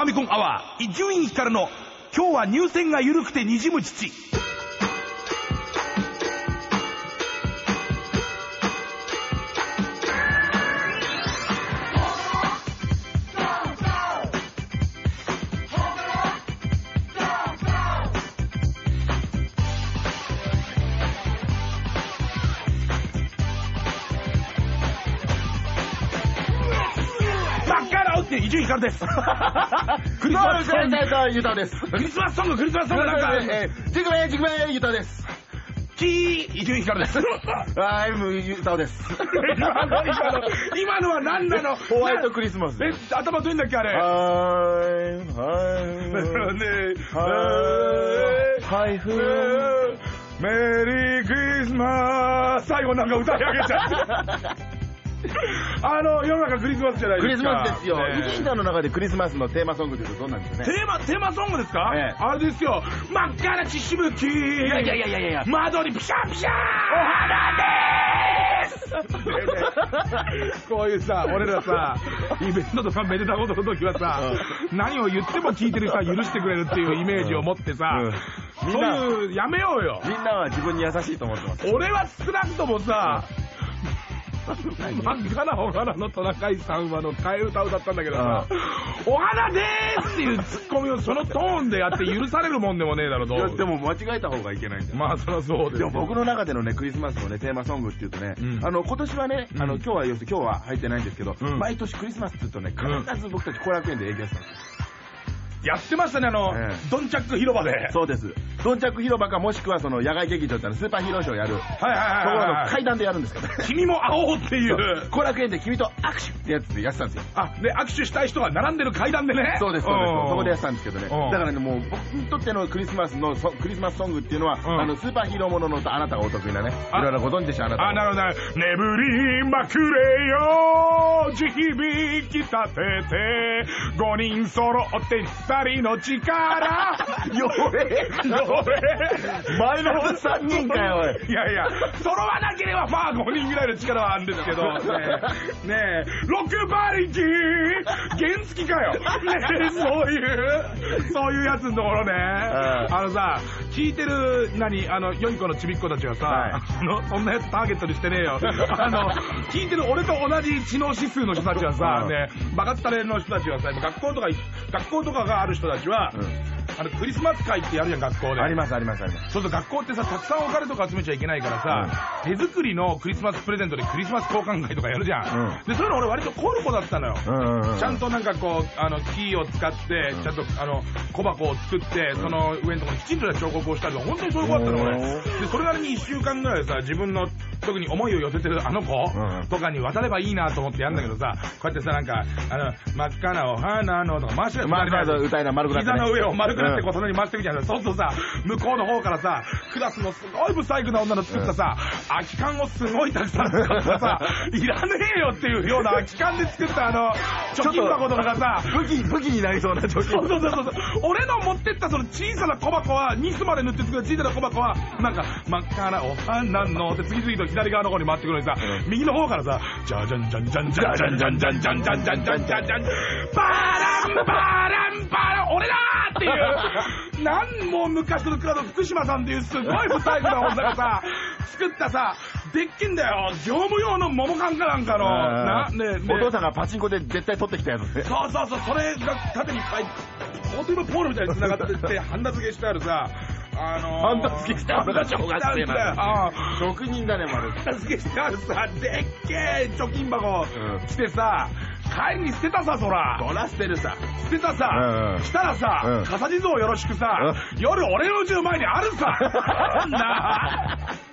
ァミコンアワー、伊集院光の、今日は入選が緩くて滲む父。バッカラオって伊集院光です。クリスマスソング、ゆたです。クリスマスソング、クリスマスソングなんか、えー、ジグメジグメゆたです。キー、伊集院光です。はい、むゆたです。今の、今の、今のは何なの？ホワイトクリスマス。え、頭どういうんだっけあれ？はーい、はーい。ねはーい。はい ふー。メリークリスマス最後なんか歌い上げちゃって。あの、世の中クリスマスじゃないクリスですか。マスですよ。ねイキンタの中でクリスマスのテーマソングというとどうなんですかねテーマ、テーマソングですか、ええあれですよ。真っ赤な血しぶき。いいやいやいやいやいや窓にピシャピシャお花でーすこういうさ、俺らさ、イベントとかめでたことの時はさ、何を言っても聞いてる人は許してくれるっていうイメージを持ってさ、うんみんそうないう、やめようよ。みんなは自分に優しいと思ってます。俺は少なくともさ、真っ赤なお花のトナカイさんはの替え歌を歌ったんだけどさ、お花でーすっていうツッコミをそのトーンでやって許されるもんでもねえだろ、どいや、うでも間違えた方がいけないんだよ。まあ、そりゃそうですよ。でも僕の中でのね、クリスマスのね、テーマソングっていうとね、うん。あの、今年はね、あの、うん今日は要するに今日は入ってないんですけど、うん。毎年クリスマスって言うとね、うん必ず僕たち後楽園で営業したんですよ。やってましたね、あの、ええドンチャック広場で。そうです。ドンチャック広場かもしくはその野外劇場ってあのスーパーヒーローショーやる、はいはいはいはい、の階段でやるんですから。君も会おうっていう。後楽園で君と握手ってやつでやってたんですよ。あ、で、握手したい人が並んでる階段でね。そうです、そうです。んそこでやってたんですけどね。うんだからね、もう僕にとってのクリスマスのそクリスマスソングっていうのは、うんあの、スーパーヒーローもののとあなたがお得意なね。いあろいろご存知でしょ、あなたも。あ、なるほどなるほど。眠りまくれよ地響き立てて、五人揃って二人の力。よえよえマイナス3人かよ、おい。いやいや、揃わなければまあ5人ぐらいの力はあるんですけど、ねえ、ねえ、6馬力原付かよ。ねえ、そういう、そういうやつのところね。あのさ、聞いてる、何、あの、良い子のちびっ子たちはさ、はい。あの、そんなやつターゲットにしてねえよ。あの、聞いてる俺と同じ知能指数の人たちはさ、うん。ね、バカったれの人たちはさ、学校とか、学校とかがある人たちは、あの、クリスマス会ってやるじゃん、学校で。あります、あります、あります。そうすると学校ってさ、たくさんお金とか集めちゃいけないからさ、手作りのクリスマスプレゼントでクリスマス交換会とかやるじゃん。うんで、そういうの俺割とコルコだったのよ。ちゃんとなんかこう、あの、キーを使って、ちゃんとあの、小箱を作って、その上のところにきちんとした彫刻をしたりとか、本当にそういう子だったの俺。で、それなりに一週間ぐらいさ、自分の特に思いを寄せてるあの子うんとかに渡ればいいなと思ってやるんだけどさ、こうやってさ、なんか、あの、真っ赤なお花のとか回してるまあ、まず歌いな、丸くなって、ね。膝の上を丸くなってこううん隣に回してみたいな、そうするとさ、向こうの方からさ、クラスのすごいブサイクな女の作ったさ、空き缶をすごいたくさん使ったさ、いらねえよっていうような空き缶で作ったあの、貯金箱とかがさ、武器、武器になりそうな貯金。そうそうそうそう。俺の持ってったその小さな小箱は、ニスまで塗って作る小さな小箱は、なんか、真っ赤なお花のって次々と左側の方に回ってくるのにさ、うん右の方からさ、じゃじゃんじゃんじゃんじゃんじゃんじゃんじゃんじゃんじゃんじゃんじゃんじゃんじゃん、バランバランバラン、俺だーっていう、なんも昔のクラブ福島さんっていうすごい不細工な女がさ、作ったさ、でっけんだよ、業務用の桃缶かなんかの、な、ね、ね。お父さんがパチンコで絶対取ってきたやつ。ね。そうそうそう、それが縦にいっぱい、ポートポールみたいに繋がってって、ハンダ付けしてあるさ、あのー、ハンダ付けしてあるのが小学生なんだああ職人だね、丸。ハンダ付けしてあるさ、でっけえ貯金箱うん。してさ、帰りに捨てたさ、そら。ドラ捨てるさ。捨てたさ、したらさ、うん笠地蔵よろしくさ、夜俺の家の前にあるさ。なあ。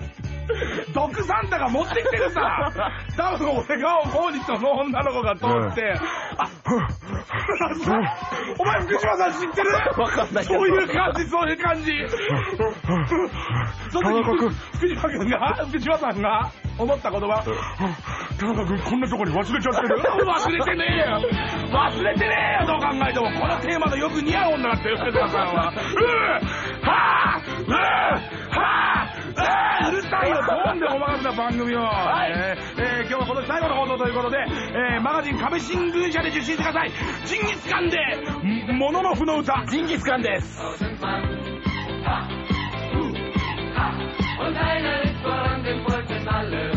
毒サンタが持ってきてるさ。多分俺が思うにその女の子が通って、あ、お前福島さん知ってる？わかんないそういう感じ、そういう感じ。その時福島君が、福島さんが思った言葉、田中君こんなとこに忘れちゃってる？忘れてねえよ。忘れてねえよどう考えても。このテーマのよく似合う女だってよ福島さんは。うーはーうーはーうるさいよ、どんでお任せな番組を。はいえーえー今日は今年最後の放送ということで、えーマガジン壁新聞社で受信してください。ジンギスカンで、もののふの歌。ジンギスカンです。Und einer ist voran dem denn alle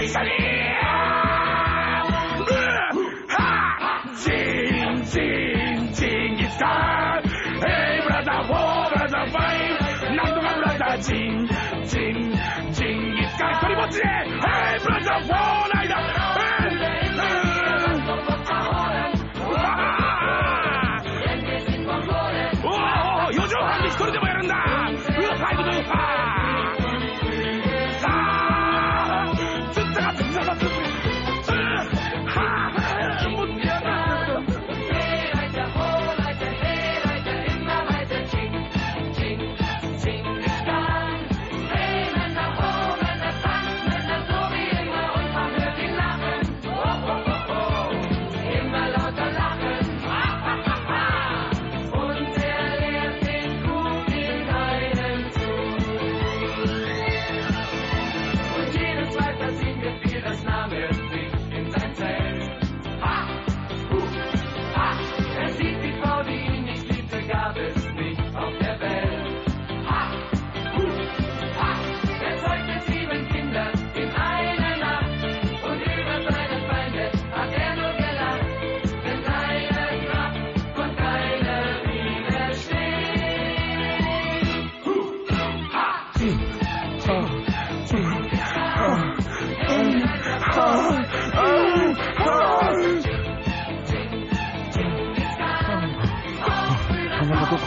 皆さ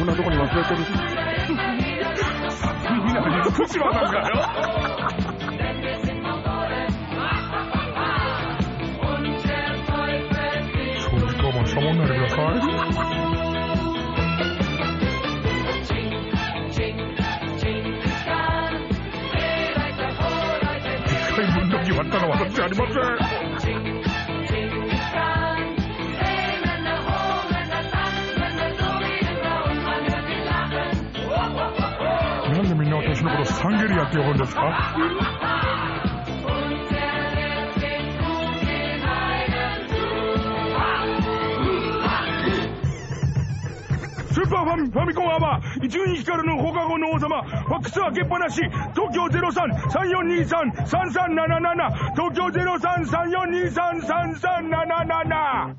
こんなとこに忘れてる 福島なんかよ一回分だけ割ったのは私じゃありません。サンゲリアって呼ぶんですかスーパーファミファミコンアワー、伊集院光の放課後の王様、ファックスは開けっぱなし、東京03-3423-3377、東京03-3423-3377。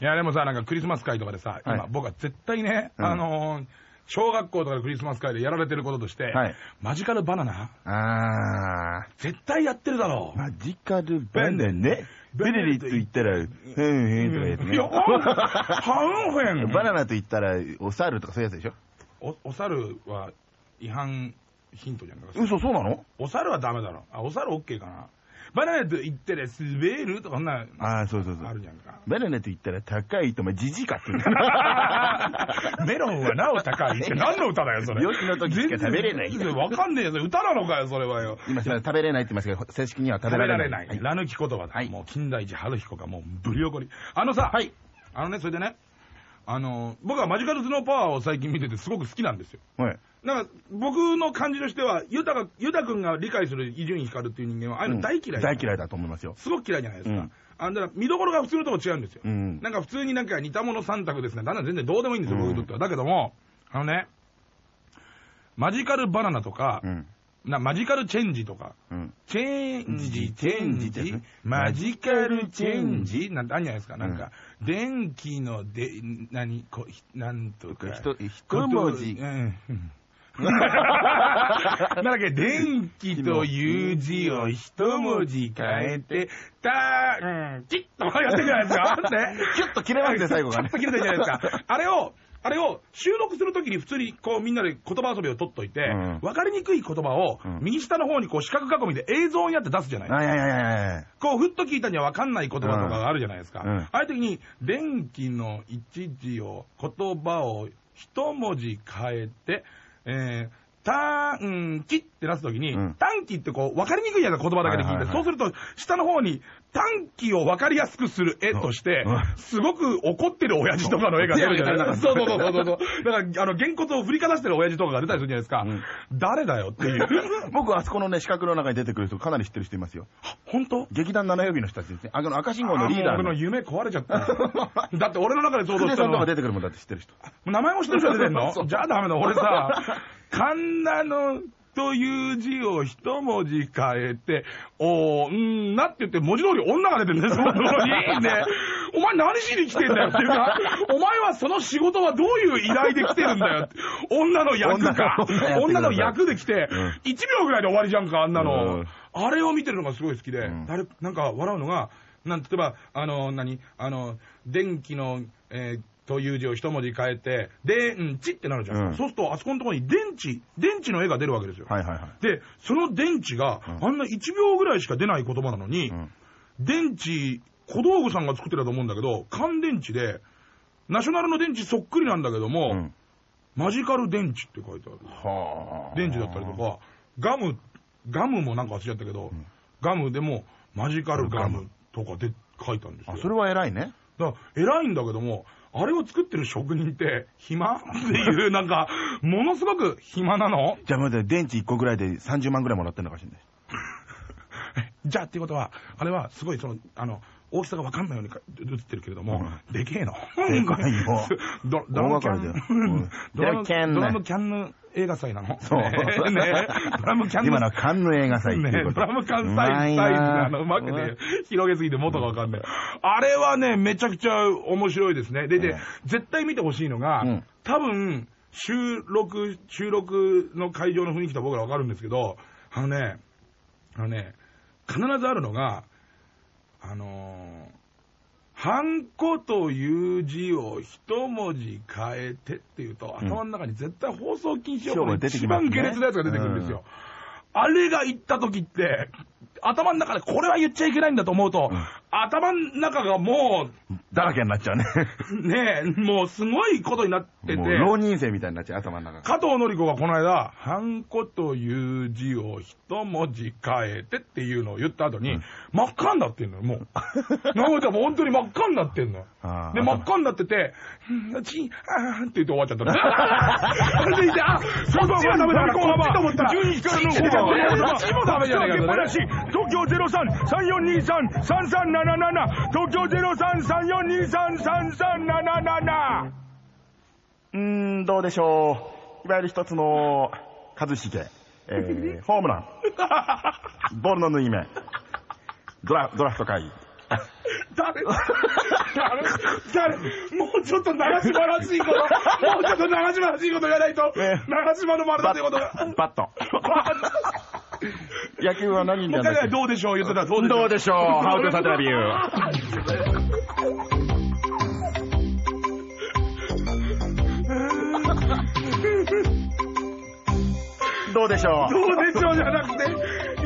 いや、でもさ、なんかクリスマス会とかでさ、今、はい僕は絶対ね、うんあのー小学校とかのクリスマス会でやられてることとして、はいマジカルバナナ？あ絶対やってるだろー、マジカルバナナ。ベレリと言ったら、へんへんとかやつねいや、。ハンフェンバナナと言ったら、お猿とかそういうやつでしょ？お、お猿は違反ヒントじゃんか。嘘、そうなの？お猿はダメだろ。あ、お猿オッケーかな。バナナと言ってね、滑るとか、そんな、ああ、そうそうそう。あるじゃんか。バナナと言ったら高いと、お前、じじかって言うんだ メロンはなお高いって何の歌だよ、それ。病気の時しか食べれないわかんねえよ、それ歌なのかよ、それはよ。今、食べれないって言いますけど、正式には食食べべらられないい。れなはいラ抜き言葉だ。はいもう、金田一春彦がもう、ぶり怒り。あのさ、はい。あのね、それでね、あの、僕はマジカルスノーパワーを最近見ててすごく好きなんですよ。はい。なんか、僕の感じとしては、ゆたか、ゆたくんが理解する伊集院光っていう人間は、ああいうの大嫌い、大嫌いだと思いますよ。すごく嫌いじゃないですか。うんあだから見どころが普通のとこ違うんですよ。うん。なんか普通になんか似たもの3択ですね。だんだん全然どうでもいいんですよ、うん僕にとっては。だけども、あのね、マジカルバナナとか、うん。なマジカルチェンジとか、うん。チェンジ、チェンジマジカルチェンジ？なんてあるんじゃないですか。なんか、電気ので、何、こひなんとか。一文字うん。なんだっけ、電気という字を一文字変えて、た、うん、キッとやってるじゃないですか。ね。キュッと切れますね、最後がね。キュッと切れてるじゃないですか。あれを、あれを収録するときに普通にこうみんなで言葉遊びを取っといて、うん分かりにくい言葉をうん右下の方にこう四角囲みで映像になって出すじゃないあ、いやいやいやいやこう、ふっと聞いたには分かんない言葉とかがあるじゃないですか。うんうんああいう時に、電気の一字を、言葉を一文字変えて、えー、短期ってなすときに、うん短期ってこう、分かりにくいやつ言葉だけで聞いて、そうすると、下の方に短期を分かりやすくする絵としてうん、すごく怒ってる親父とかの絵が出るじゃないですか。そうそうそうそう。だから、あの、原骨を振りかざしてる親父とかが出たりするじゃないですか。誰だよっていう。僕、あそこのね、四角の中に出てくる人、かなり知ってる人いますよ。本当？劇団七曜日の人たちですね。あの赤信号のリーダーの。あもう俺の夢壊れちゃった。だって俺の中で想像したのさんとか出てくるもんだって知ってる人。名前も知ってる人出てんの？じゃあダメだ。俺さ、神田のという字を一文字変えて、おー、んーなって言って文字通り女が出てるんですよ。そのところにね。お前何しに来てんだよっていうか、お前はその仕事はどういう依頼で来てるんだよって。女の役か。女女のの役役で来て、1秒ぐらいで終わりじゃんか、あんなうのん。あれを見てるのがすごい好きで、ん誰なんか笑うのが、なん例えば、あの、何？あの、電気の、えーという字を一文字変えて、電池ってなるじゃないですか。うんそうすると、あそこのところに電池、電池の絵が出るわけですよ。はいはいはい。で、その電池が、うんあんな1秒ぐらいしか出ない言葉なのに、うん電池、小道具さんが作ってたと思うんだけど、乾電池で、ナショナルの電池そっくりなんだけども、うんマジカル電池って書いてある。はあ。電池だったりとか、ガム、ガムもなんか忘れちゃったけど、ガムでもマジカルガムとかで書いたんですよ。あ、それは偉いね。だから偉いんだけども、あれを作ってる職人って暇？っていう、なんか、ものすごく暇なの？じゃあ待って、電池1個ぐらいで30万ぐらいもらってるのかしらね。じゃあっていうことは、あれはすごいその、あの、大きさがわかんないようにか映ってるけれども、でけえの。でかいよ。ドドラムキャン。うん。ドラムでかいね。ドラムキャンヌ映画祭なの。そう。ねねドラムキャンヌ今のはカンヌ映画祭。ねドラム缶サイズ、うまサイズあの、うまくて、広げすぎて元がわかんない。あれはね、めちゃくちゃ面白いですね。で、でうん、絶対見てほしいのがうん、多分、収録、収録の会場の雰囲気と僕らわかるんですけど、あのね、あのね、必ずあるのが、あのー、ハンコという字を一文字変えてっていうと、うん。頭の中に絶対放送禁止用語の一番下劣なやつが出てくるんですよ。あれが言った時って、頭の中でこれは言っちゃいけないんだと思うと、うん頭の中がもだらけになっちゃうね。う、ねえ、もうすごいことになってて、もう浪人生みたいになっちゃう、頭の中が。加藤のり子がこの間、ハンコという字を一文字変えてっていうのを言った後に、うん真っ赤になってんのよ、もう。なんかもう本当に真っ赤になってんのよ。で、真っ赤になってて、うんち、あーって言って終わっちゃったの。でいて、あ、そっちはダメだから、こっちと思ったら、順位からのちこっちもダメじゃないか。東京03-3423-3377東京03-3423-3377うーん、どうでしょう。いわゆる一つの一茂、えー、ホームラン、ボールの縫い目、ドラドラフト会議。誰誰誰もうちょっと長島らしいこと、もうちょっと長島らしいこと言わないと、ね長島の丸だってことが。バット。野球は何にもう一回なんだっけ？どうでしょう言ってたらどうでしょう？どうでしょうハウトサテラビュー。どうでしょう？どうでしょうじゃなくて、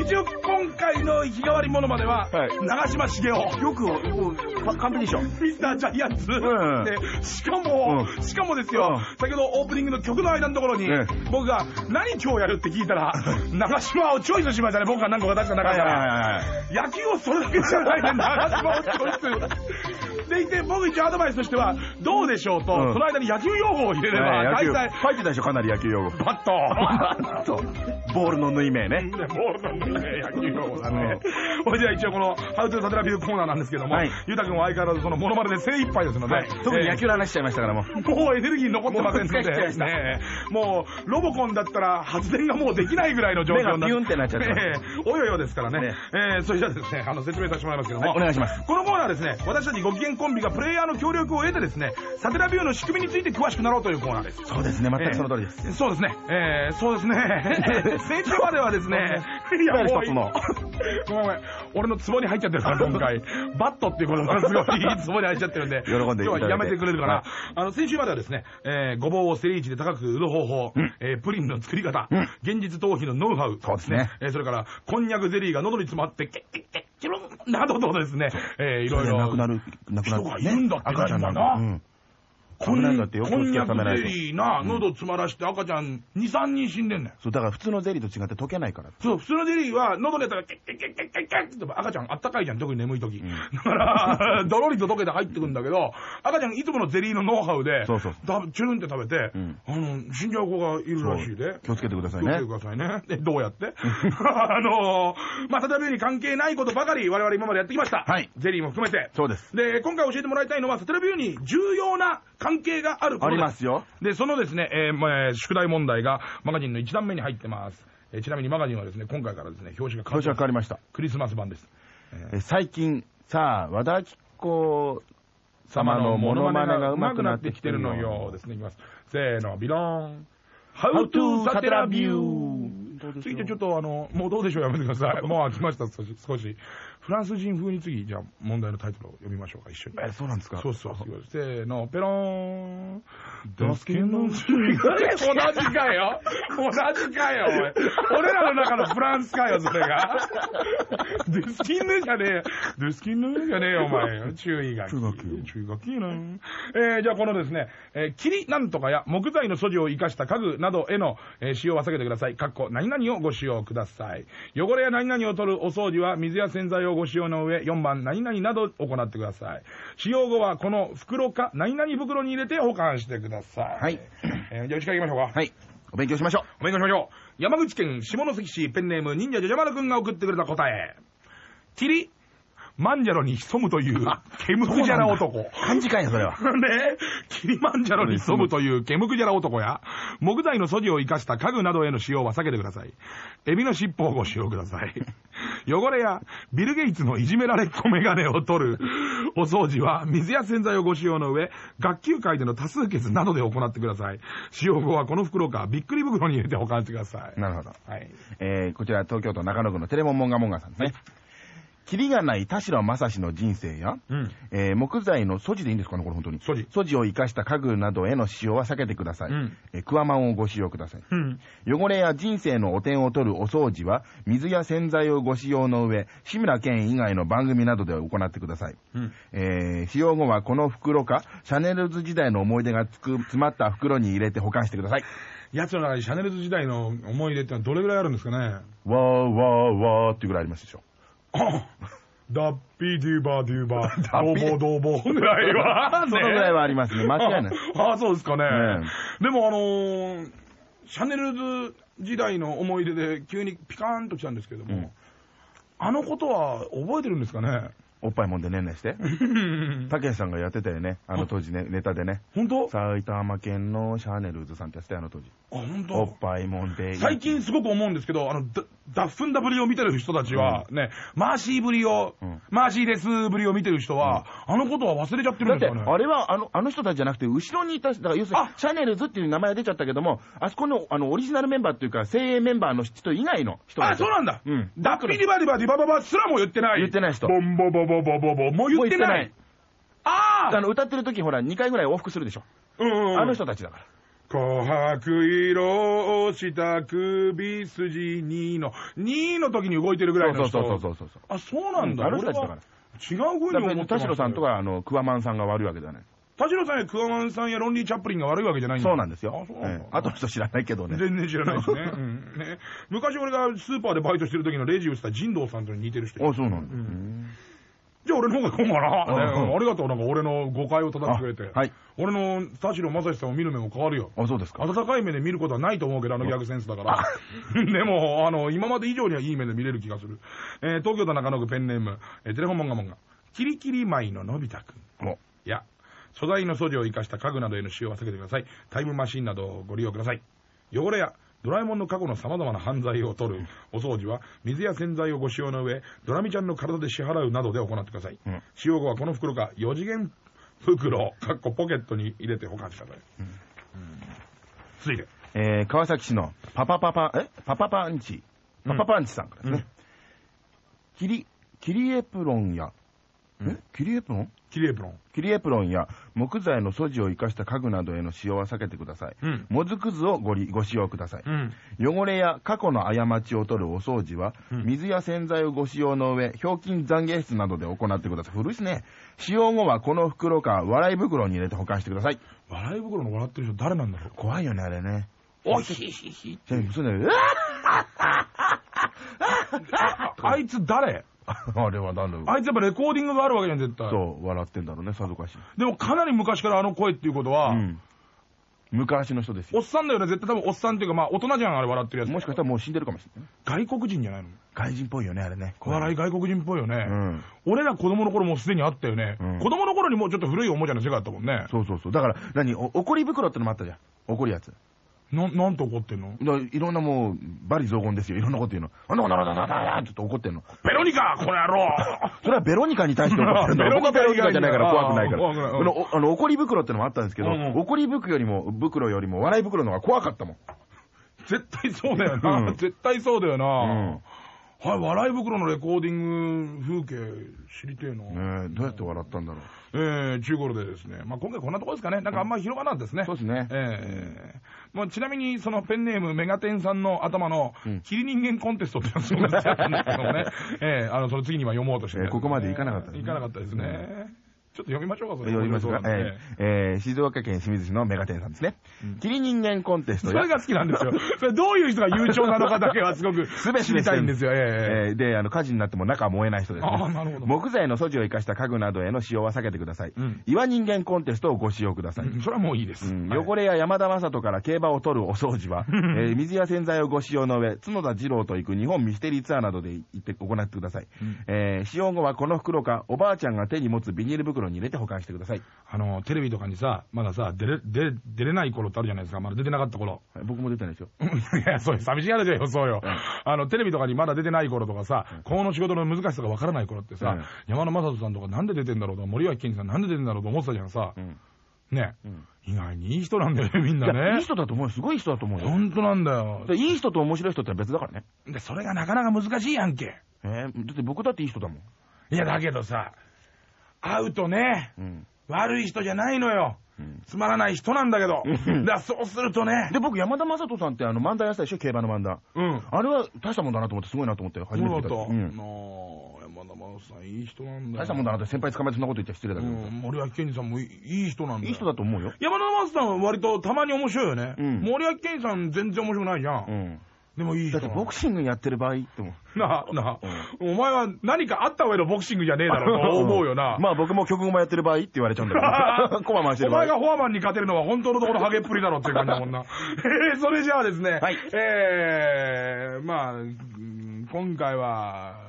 一応今回の日替わりものまでは、はい長嶋茂雄。よく、か完璧でしょ。ミスタージャイアンツ、んでしかも、うしかもですよ、うん先ほどオープニングの曲の間のところに、ね僕が何今日やるって聞いたら、長嶋をチョイスしましたね、僕が何個か出した中から。はい。野球をそれだけじゃないで、長嶋をチョイス。でいて、僕一応アドバイスとしては、どうでしょうと、うんその間に野球用語を入れれば、大体、入ってたでしょ、かなり野球用語。バット。そう。ボールの縫い目ね。ね、ボールなんだよね、野球用語だね。これじゃあ一応この、ハウトゥーサテラビューコーナーなんですけども、はいゆうたくんは相変わらずそのモノマネで精一杯ですので、特に野球の話しちゃいましたからもう。もうエネルギー残ってませんので、もう、ロボコンだったら発電がもうできないぐらいの状況にな目がピュンってなっちゃっておよよですからね。ねえそれじゃあですね、あの、説明させてもらいますけども、お願いしますこのコーナーはですね、私たちご機嫌コンビがプレイヤーの協力を得てですね、サテラビューの仕組みについて詳しくなろうというコーナーです。そうですね、全くその通りです。そうですね。えー、そうですね。先週まではですね、る一つのごめんごめん。俺のツボに入っちゃってるから、今回。バットっていうことがすごいツボに入っちゃってるんで、喜んで今日はやめてくれるかはな。あの、先週まではですね、えー、ごぼうをセリーチで高く売る方法、えー、プリンの作り方、うん現実逃避のノウハウ、そうですねえーそれから、こんにゃくゼリーが喉に詰まって、ケッケッケッチロンなどとですね、えー、いろいろ。なくなる、なくなる。人がいるんだって赤ちゃんなんだ。なうん。危ないんだってよ、くをつけて食べないと。ゼリーな、喉詰まらして赤ちゃん2、3人死んでんねん。そう、だから普通のゼリーと違って溶けないから。そう、普通のゼリーは喉出たらキャッキャッキャッキャッキャッキャッって赤ちゃんあったかいじゃん、特に眠い時。んだから、ドロリと溶けて入ってくんだけど、赤ちゃんいつものゼリーのノウハウで、そうそうだチュルンって食べて、うんあの、死んじゃう子がいるらしいで。気をつけてくださいね気をつけて。くださいね。で、どうやってあのまあ、サタデーに関係ないことばかり我々今までやってきました。はいゼリーも含めて。そうです。で、今回教えてもらいたいのは、サタデビューに重要な関係があることありますよ。で、そのですね、えーまあ宿題問題がマガジンの1段目に入ってます。えーちなみにマガジンはですね、今回からですね、表紙が変わ表紙が変わりました。クリスマス版です。え最近、さあ、和田アキ子様のモノマネが上手くなってきてるのよ。ですね、いきます。せーの、ビローン。How to サテラビュー。次じゃあちょっとあの、もうどうでしょうやめてください。もう飽きました、少し。少しフランス人風に次、じゃあ問題のタイトルを読みましょうか、一緒に。え、そうなんですか？そうそうそう。せーの、ペローン。ドスキンの。同じかよ。同じかよ、おい。俺らの中のフランスかよ、それが。ドスキンヌじゃねえよ。ドスキンヌじゃねえよ、お前。注意が。中学中学やな。えー、じゃあこのですね、えー、霧なんとかや木材の素地を生かした家具などへの、えー使用は避けてください。かっこ何々をご使用ください。汚れや何々を取るお掃除は水や洗剤をご使用の上、4番何々など行ってください。使用後はこの袋か何々袋に入れて保管してください。はい。えー、じゃあ打ち返しましょうか。はい。お勉強しましょお勉強しましょう。山口県下関市ペンネーム忍者ジョジャマルくんが送ってくれた答え。霧、マンジャロに潜むという、ケムクジャラ男。う。漢字かいや、それは。ねキリマンジャロに潜むというケムクジャラ男や、木材の素地を生かした家具などへの使用は避けてください。エビの尻尾をご使用ください。汚れやビル・ゲイツのいじめられっ子メガネを取るお掃除は水や洗剤をご使用の上、学級会での多数決などで行ってください。使用後はこの袋かびっくり袋に入れて保管してください。なるほど。はい。えー、こちら東京都中野区のテレモンモンガモンガさんですね。キリがない田代正史の人生や、うん。えー木材の素地でいいんですかね、これ本当に。素地素地を生かした家具などへの使用は避けてください。うんえークワマンをご使用ください。うん。汚れや人生の汚点を取るお掃除は、水や洗剤をご使用の上、志村けん以外の番組などで行ってください。うん。えー使用後はこの袋か、シャネルズ時代の思い出がつく詰まった袋に入れて保管してください。やつの中にシャネルズ時代の思い出ってのはどれぐらいあるんですかねわーわーわーっていうぐらいありますでしょ。ダッピーデューバーデューバー、ダッピードボドボぐらいは、そのぐらいはありますね。間違いない。ああ、そうですかね。ねでもあのーシャネルズ時代の思い出で急にピカーンと来たんですけども、うんあのことは覚えてるんですかね？おっぱいもんでねんねして。たけしさんがやってたよね。あの当時ね、ネタでね。本当？あ、埼玉県のシャーネルズさんってやってたよ、あの当時。本おっ当ぱいもんで。最近すごく思うんですけど、あの、ダダッフンダぶりを見てる人たちは、ね、マーシーぶりを、うんマーシーですぶりを見てる人は、あのことは忘れちゃってるだって、んですかねあれはあのあの人たちじゃなくて、後ろにいた人、だから要するにあ、シャネルズっていう名前が出ちゃったけども、あそこのあのオリジナルメンバーっていうか、精鋭メンバーの人以外の人あ、そうなんだ。うんダッピリバディバディバババすらも言ってない。言ってない人ボンボボボボボボもう言ってない。あああの歌ってる時ほら、2回ぐらい往復するでしょ。うん。あの人たちだから。琥珀色をした首筋2の、2の時に動いてるぐらいの人。そうそうそうそうそう。あ、そうなんだ。うんあの人たちだから違う風に思ってました田代さんとか、あの、クワマンさんが悪いわけじゃない。田代さんやクワマンさんやロンリー・チャップリンが悪いわけじゃないんだそうなんですよあ、。そうなんだええ。あとの人知らないけどね。全然知らないですね。うんね昔俺がスーパーでバイトしてる時のレジ打ってた神道さんと似てる人あ、そうなんだ。じゃあ俺の方が行こうかな。ありがとう、なんか俺の誤解を正してくれて。あはい俺の田代正史さんを見る目も変わるよ。あ、そうですか。温かい目で見ることはないと思うけど、あのギャグセンスだから。でも、あの、今まで以上にはいい目で見れる気がする。えー東京都中野区ペンネーム、えーテレフォンモンガモンガ。キリキリ舞ののび太くん。おいや、素材の素地を生かした家具などへの使用は避けてください。タイムマシンなどをご利用ください。汚れやドラえもんの過去の様々な犯罪を取るお掃除は、水や洗剤をご使用の上、ドラミちゃんの体で支払うなどで行ってください。うん使用後はこの袋か4次元袋、かっこポケットに入れて保管してください。続いて。えー川崎市のパパパパ、え？パパパンチ。パパパンチさんからですね。キリ、キリエプロンや、うんえ？キリエプロン？キリエプロン。キリエプロンや木材の素地を生かした家具などへの使用は避けてください。うん。もずくずをごりご使用ください。うん。汚れや過去の過ちを取るお掃除は、うん水や洗剤をご使用の上、ひょうきん懺悔室などで行ってください。古いですね。使用後はこの袋か笑い袋に入れて保管してください。笑い袋の笑ってる人誰なんだろう。怖いよね、あれね。おひひひそうだよ。あいつ誰？あれはなんだろう。あいつやっぱレコーディングがあるわけじゃん、絶対。そう、笑ってんだろうね、さぞかし。でもかなり昔からあの声っていうことは、うん。昔の人ですよ。おっさんだよね、絶対多分おっさんっていうか、まあ大人じゃん、あれ笑ってるやつ。もしかしたらもう死んでるかもしれない。外国人じゃないの？外人っぽいよね、あれね。笑い外国人っぽいよね。うん。俺ら子供の頃もうすでにあったよね、うん子供の頃にもうちょっと古いおもちゃの世界だったもんね。そうそうそう。だから、何？お怒り袋ってのもあったじゃん。怒るやつ。な、なんて怒ってんの？だいろんなもう、バリ雑言ですよ。いろんなこと言うの。あんなことなんだなんだなんだちょっと怒ってんの。ベロニカこの野郎それはベロニカに対して怒ってるんだ。ベロニカ僕はベロニカじゃないから怖くないから。あのあの、怒り袋ってのもあったんですけど、うんうん怒り袋よりも、袋よりも笑い袋の方が怖かったもん。絶対そうだよな。うん絶対そうだよな。うんはい、笑い袋のレコーディング風景知りてえな。ねえどうやって笑ったんだろう。えー、中頃でですね、まあ、今回こんなところですかね、なんかあんまり広がらんですね。そうですねえーまあ、ちなみに、そのペンネーム、メガテンさんの頭のうん、キリ人間コンテストっていうのがすごったんですけどもね、えー、あの、その次には読もうとして、えーここまでいかなかったですね。いかなかったですね。ちょっと読みましょうか、それ。読みますか、そうなんでえーえー静岡県清水市のメガテンさんですね。うんキリ人間コンテストやそれが好きなんですよ。それどういう人が優勝なのかだけはすごくすべて知りたいんですよ。えええーで、あの、火事になっても中は燃えない人ですね。あーなるほど木材の素地を生かした家具などへの使用は避けてください。うん岩人間コンテストをご使用ください。うんそれはもういいです。うんはい汚れや山田正人から競馬を取るお掃除は、えー水や洗剤をご使用の上、角田二郎と行く日本ミステリーツアーなどで行って行ってください。うんえー使用後はこの袋か、おばあちゃんが手に持つビニール袋に入れて保管してください。あの、テレビとかにさ、まださ、出れ、出、出れない頃ってあるじゃないですか。まだ出てなかった頃。はい僕も出てないですよ。いや、そうよ寂しがるじゃんよ、そうよ。あの、テレビとかにまだ出てない頃とかさ、この仕事の難しさがわからない頃ってさ、うん山田正人さんとかなんで出てんだろうとか、森脇健児さんなんで出てんだろうと思ってたじゃんさう。んね。うん意外にいい人なんだよね、みんないや、いいね。人だと思うよ。すごい人だと思うよ。本当なんだよ。でいい人と面白い人って別だからね。で、それがなかなか難しいやんけ。えーだって僕だっていい人だもん。いや、だけどさ、会うとね、うん。悪い人じゃないのよ。うんつまらない人なんだけど。うんだそうするとね。で、僕、山田正人さんってあの、漫談やってたでしょ？競馬の漫談。うん。あれは大したもんだなと思って、すごいなと思って、初めて見た。そうだった。うん。山田真さん、いい人なんだよ。大したもんだなって先輩捕まえてそんなこと言っちゃ失礼だけど。うん、森脇健児さんもいい人なんだよ。いい人だと思うよ。山田真さんは割とたまに面白いよね。うん森脇健児さん全然面白くないじゃん。うん。でもいい人だってボクシングやってる場合っても。なあ、なあ、お前は何かあった上のボクシングじゃねえだろうと思うよな。まあ僕も曲もやってる場合って言われちゃうんだけど。コマ回してる場合。お前がフォアマンに勝てるのは本当のところハゲっぷりだろっていう感じだもんな。えー、それじゃあですね、はいえー、まあ、うん今回は、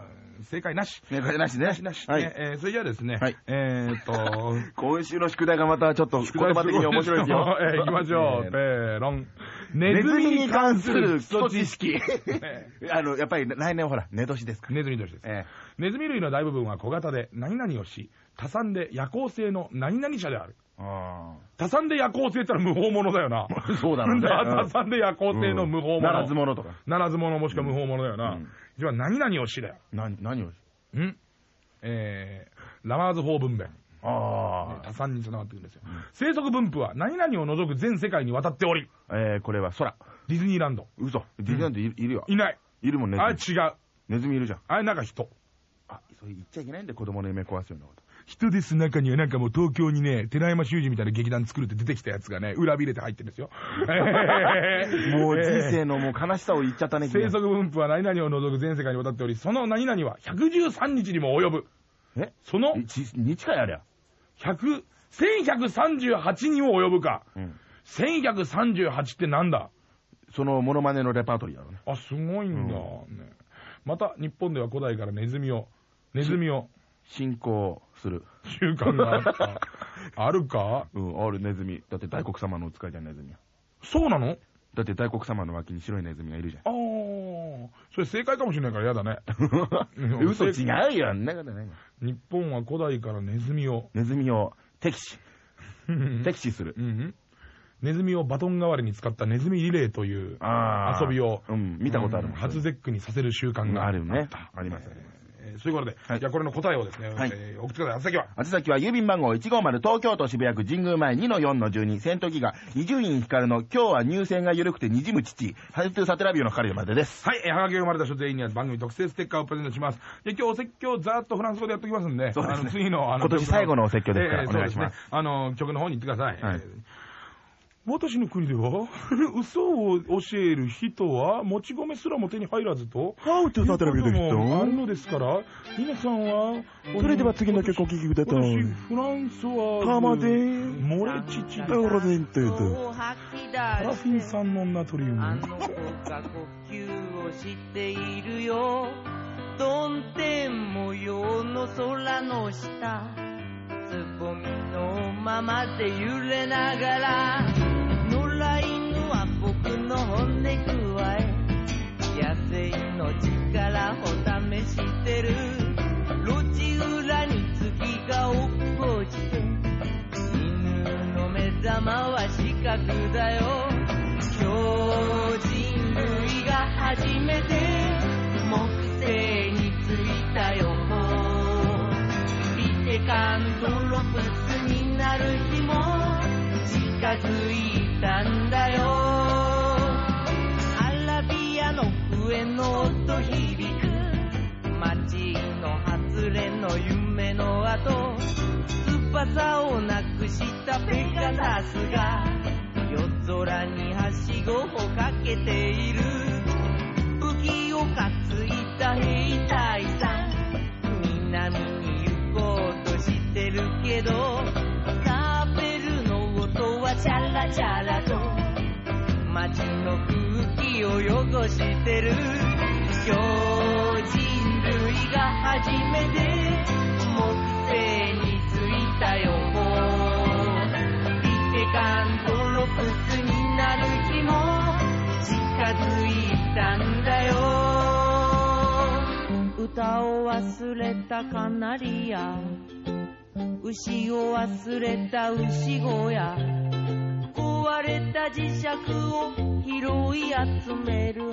正解なし。ね、これなしね。なしなし。はいね。えーそれじゃあですね、はいえーっと、今週の宿題がまたちょっと言葉的に面白いですよ。えー行きましょう。ねペーロン。ネズミに関する基礎基知識。あの、やっぱり来年ほら、寝年ですから。ネズミ年です。えネズミ類の大部分は小型で何々をし、多産で夜行性の何々者である。えあ多産で夜行性ってのは無法者だよな。あ。そうだね。多産で夜行性の無法者。ならず者とか。ならず者もしくは無法者だよな。うんじゃあ何々をしだよ。何、何を？ん？えー、ラマーズ法分娩。あ多産につながってくるんですよ。生息分布は何々を除く全世界に渡っており、あ。えー、これは空。ディズニーランド。嘘。ディズニーランドいるいるよ。いない。いるもんね。あれ違う。ネズミいるじゃん。あれなんか人。あ、それ言っちゃいけないんで子供の夢壊すようなこと。人です中にはなんかもう東京にね、寺山修司みたいな劇団作るって出てきたやつがね、裏切れて入ってるんですよ。もう人えー生のもう悲しさを言っちゃったね、君生息分布は何々を除く全世界に渡っており、その何々は113日にも及ぶ。え？その？ち日かやりゃ？100、1138にも及ぶか。うん。1138ってなんだ？そのモノマネのレパートリーだろうね。あ、すごいんだ。ねまた、日本では古代からネズミを、ネズミを進行する。習慣があった。あるか？うん、あるネズミ。だって大黒様のお使いじゃん、ネズミは。そうなの？だって大黒様の脇に白いネズミがいるじゃん。ああ、それ正解かもしれないから嫌だね。う ん嘘違うよ、あんなことないよ。日本は古代からネズミを、ネズミを敵視。敵視する。うんネズミをバトン代わりに使ったネズミリレーというああ。遊びを、うん、見たことあるもん。初ゼックにさせる習慣があるねった。ありますね。えーそういうことで、はいじゃあこれの答えをですね、はいえー送ってください。先は。宛先は郵便番号150東京都渋谷区神宮前2-4-12戦闘機が伊集院光の今日は入選が緩くてにじむ父ハイトゥーサテラビューの係までです。はい、えーはがきが生まれた人全員には番組特製ステッカーをプレゼントします。で、今日お説教ざーっとフランス語でやっておきますんで、そうですねあの、次の、あの、今年最後のお説教ですからえーお願いします。あの、曲の方に行ってください。はいえー私の国では、嘘を教える人は、もち米すらも手に入らずと、ハウトゥーサテラビューいうこともあるでのですから、皆さんは、それでは次の曲お聴きください私、フランスは、たまでモレチチだ。プレゼントだ。パラフィン酸のナトリウム。あの子が呼吸をしているよどん天模様の空の下つぼみのままで揺れながらた牛小屋壊れた磁石を拾い集める。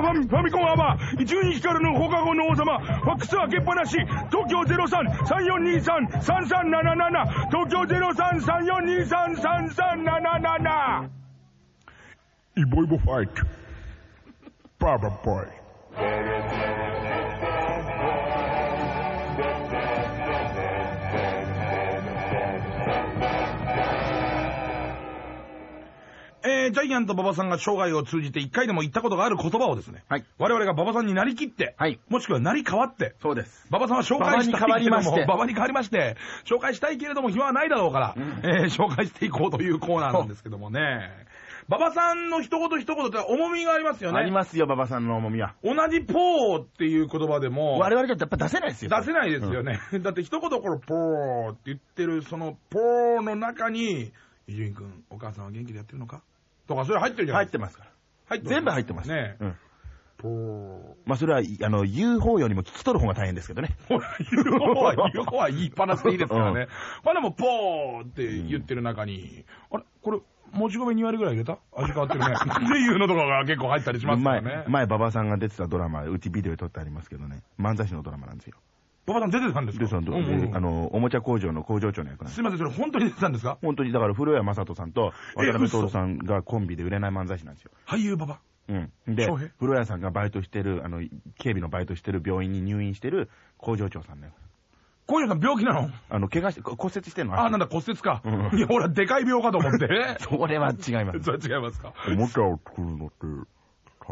スーパーファミファミコンアワー、伊集院光の放課後の王様、ファックス開けっぱなし、東京03-3423-3377、東京03-3423-3377。イボイボファイト。バーバーボーイ。えー、ジャイアント馬場さんが生涯を通じて一回でも言ったことがある言葉をですね、はい我々が馬場さんになりきって、はいもしくはなり変わって、そうです。馬場さんは紹介したいけれども、て馬場に変わりまして、紹介したいけれども暇はないだろうから、えー紹介していこうというコーナーなんですけどもね。馬場さんの一言一言って重みがありますよね。ありますよ、馬場さんの重みは。同じポーっていう言葉でも、我々じゃやっぱ出せないですよ。出せないですよね。だって一言このポーって言ってる、そのポーの中に、伊集院君、お母さんは元気でやってるのか？とか、それ入ってるじゃないですか。入ってますから。入って全部入ってます。ねうん。ポー。まあそれは、あの、言う方よりも聞き取る方が大変ですけどね。ほら、言う方は、言う方は言いっぱなしでいいですからね。まあでも、ポーって言ってる中に、あれこれ、もち米2割ぐらい入れた？味変わってるね。っていうのとかが結構入ったりしますから前ね、。前、馬場さんが出てたドラマ、うちビデオで撮ってありますけどね、漫才師のドラマなんですよ。馬場さん出てたんですか？で、その、うんうんうんであの、おもちゃ工場の工場長の役なんですすいません、それ本当に出てたんですか？本当に、だから古谷正人さんと渡え辺徹さんがコンビで売れない漫才師なんですよ。俳優馬場？うん。で古谷さんがバイトしてる、あの、警備のバイトしてる病院に入院してる工場長さんね。小遊さん病気なの？あの、怪我して、こ骨折してんの？あ、なんだ骨折か。うんいや、ほら、でかい病かと思って。それは違います。それ違いますか。おもちゃを作るのって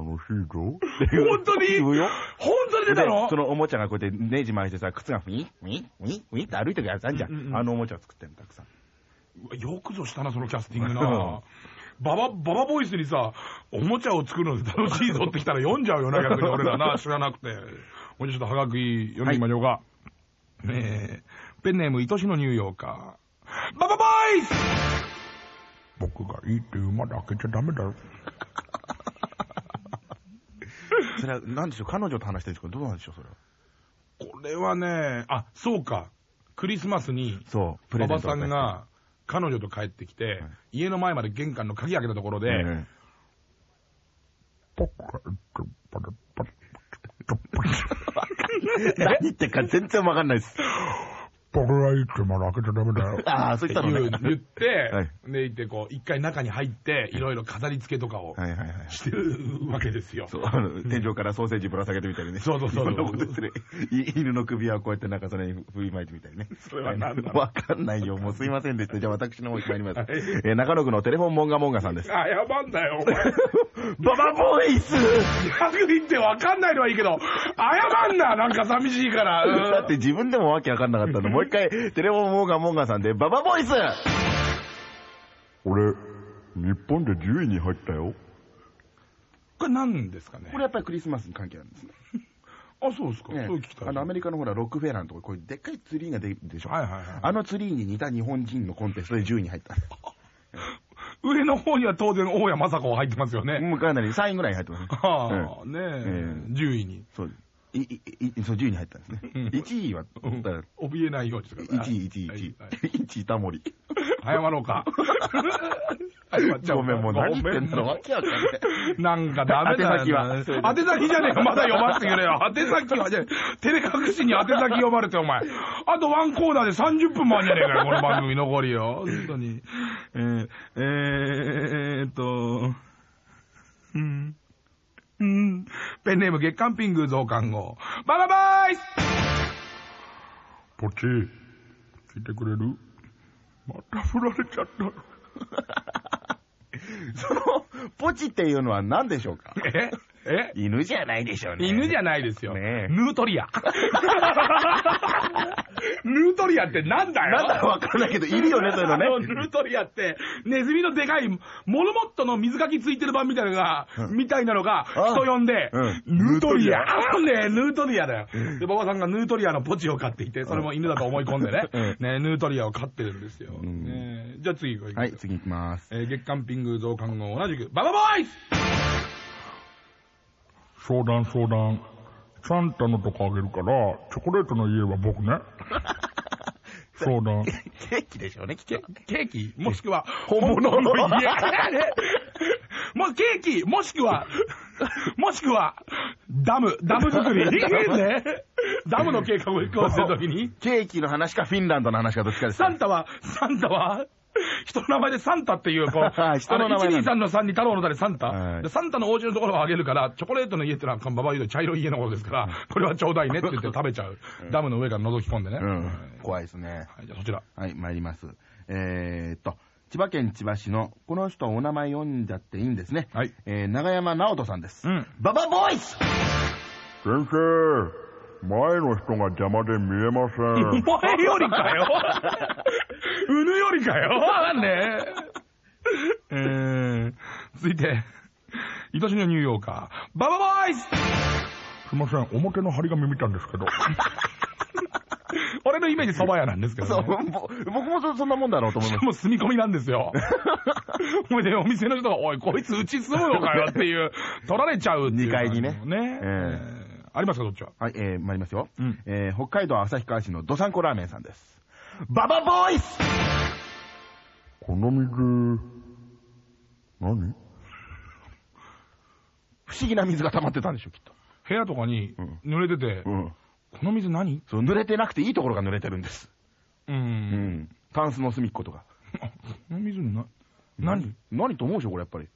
楽しいぞ。本当に？言うよ。本当に出たの？でそのおもちゃがこうやってネジ回してさ、靴がフィンフィンフィンフィンって歩いてるやつあるじゃん。うんうんうんあのおもちゃを作ってんの、たくさん。よくぞしたな、そのキャスティングな。ババ、ババボイスにさ、おもちゃを作るので楽しいぞって来たら読んじゃうよな、逆に俺らな、知らなくて。もうちょっとはがき読みましょうか。ねえ、ペンネーム、愛しのニューヨーカー。ババボイス僕がいいって馬だけじゃダメだろ。それは、なんでしょう、彼女と話してるんですけど、どうなんでしょう、それは。これはね、あ、そうか。クリスマスに、そう、プレゼント渡してんが彼女と帰ってきて、家の前まで玄関の鍵開けたところで、ええ 何言ってるか全然わかんないです。僕がいいってまだ開けちゃダメだよ。ああ、そういったのね。言って、はいで、てこう、一回中に入って、いろいろ飾り付けとかをはいはいはい。してるわけですよ。そう、あの、天井からソーセージぶら下げてみたりね。そうそうそういろんなことする。い犬の首はこうやってなんかそれに振り巻いてみたりね。それは何なの？わかんないよ。もうすいませんでした。じゃあ私の方に参ります。えー中野区のテレフォンモンガモンガさんです。あ、やばんだよ、お前。ババボイス逆言ってわかんないのはいいけど、謝んな、なんか寂しいから。う んだって自分でもわけわかんなかったの。もう一回、テレフォンモンガモンガさんで、ババボイス俺、日本で10位に入ったよ。これ何ですかね？これやっぱりクリスマスに関係あるんですね。あ、そうですか。ねそう聞きたい。あの、アメリカのほら、ロックフェラーのところ、こういうでっかいツリーが出るでしょ？はいはいはいあのツリーに似た日本人のコンテストで10位に入った。上の方には当然、大谷雅子入ってますよね。もうかなり3位ぐらいに入ってますね。は あ、ねええ、10位に。そう。い、い、い、そう、10位に入ったんですね。うん1位は、うん怯えないようにしてください。1位、1位、1位はい。1位、タモリ。謝ろうか。ごめん、もう何言ってんだろう、ごわけわかんななんかダメだよ。宛先は宛先じゃねえか、まだ読ませてくれよ。宛先はじゃ照れ隠しに宛先読まれて、お前。あとワンコーナーで30分もあんじゃねえかよ、この番組残りよ。本当に。えー、えー、えーっと、うん。うん。ペンネーム月刊ピング増刊号。バイバイバイポチ、聞いてくれる？また振られちゃった。その、ポチっていうのは何でしょうか？え？え？犬じゃないでしょうね。犬じゃないですよ。ねえヌートリア。ヌートリアってなんだよ？なんだかわからないけど、いるよね、そういうのね。ヌートリアって、ネズミのでかい、モルモットの水かきついてる版みたいなのが、みたいなのが、あ人呼んで、うんヌートリア。ヌ ねヌートリアだよ。で、馬場さんがヌートリアのポチを飼っていて、それも犬だと思い込んでね、うんねヌートリアを飼ってるんですよ。んねじゃあ次行きますはい、次行きます。えー月刊ピング増刊号同じく、ババボーイス相談相談。サンタのとこあげるから、チョコレートの家は僕ね。相談。ケーキでしょうね。ケーキもしくは、本物の家。もうケーキもしくは、もしくは、ダム、ダム作り。ね、ダムの計画を飛行するときに、ケーキの話かフィンランドの話かどっちかですサンタは、サンタは、人の名前でサンタっていう、こう、人の名前なんだ123の3に太郎の種サンタ、はいで。サンタのお家のところをあげるから、チョコレートの家ってのは、ババ言うと茶色い家のことですから、これはちょうだいねって言って食べちゃう。ダムの上から覗き込んでね。うん。怖いですね。はい、じゃあそちら。はい、参ります。えーっと、千葉県千葉市の、この人お名前読んじゃっていいんですね。はい。えー、長山直人さんです。うん。ババボイス先生、前の人が邪魔で見えませおん。前よりかよ うぬよりかよねえ。えー、続いて、愛しのニューヨーカー、ババボーイスすいません、表の張り紙見たんですけど。俺のイメージ蕎麦屋なんですけそう、ど、ね。ぼ僕もそそんなもんだろうと思います。もう住み込みなんですよ。ほいで、お店の人が、おい、こいつうち住むのかよっていう、取られちゃうう二階にねね。ええーありますか、どっちは？はい、えー、参りますよ。うんえー、北海道旭川市のどさんこラーメンさんです。ババボイスこの水、何？不思議な水が溜まってたんでしょ、きっと。部屋とかに濡れてて、うん。この水何？そう、濡れてなくていいところが濡れてるんです。う。うんん。タンスの隅っことか。あ この水な、何？何と思うでしょ、これやっぱり。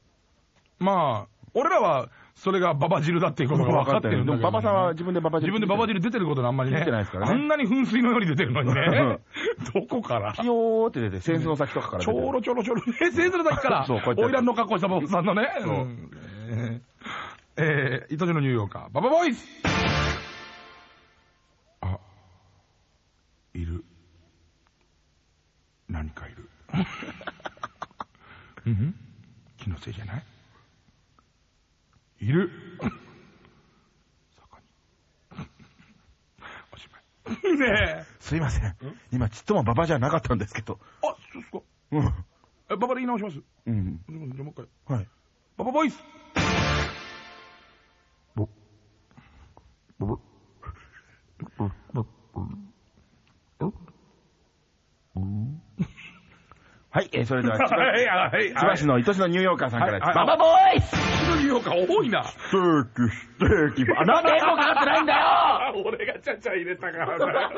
まあ、俺らは、それがババ汁だっていうことが分かってるんだけど、でも、馬場さんは自分で馬場汁。自分でババ汁出てることあんまりね。出てないですからねあんなに噴水のように出てるのにね。どこから？ピヨーって出て、扇子の先とかからち。ょろちょろちょろ。え、星座の先から、そうこうやってオイランの格好したババさんのね。そうんえー、えー、糸のニューヨーカー、ババボイスあ、いる。何かいる。うん気のせいじゃない？いる。おしまい。ねえ。すいません。今、ちっとも馬場じゃなかったんですけど。あ、そうっすか？うん。え、馬場で言い直します？うん。じゃあもう一回。はい。馬場ボイスぼ、ぼ、ぼ、ぼ、ぼ、ぼ、はい、えー、それでは千葉,、はいはい、千葉市の愛しのニューヨーカーさんから、はい、ババボーイスの言おうか多いな。ステーキ、ステーキ。あ、なんでエコーかかってないんだよあ 俺がちゃちゃ入れたからな。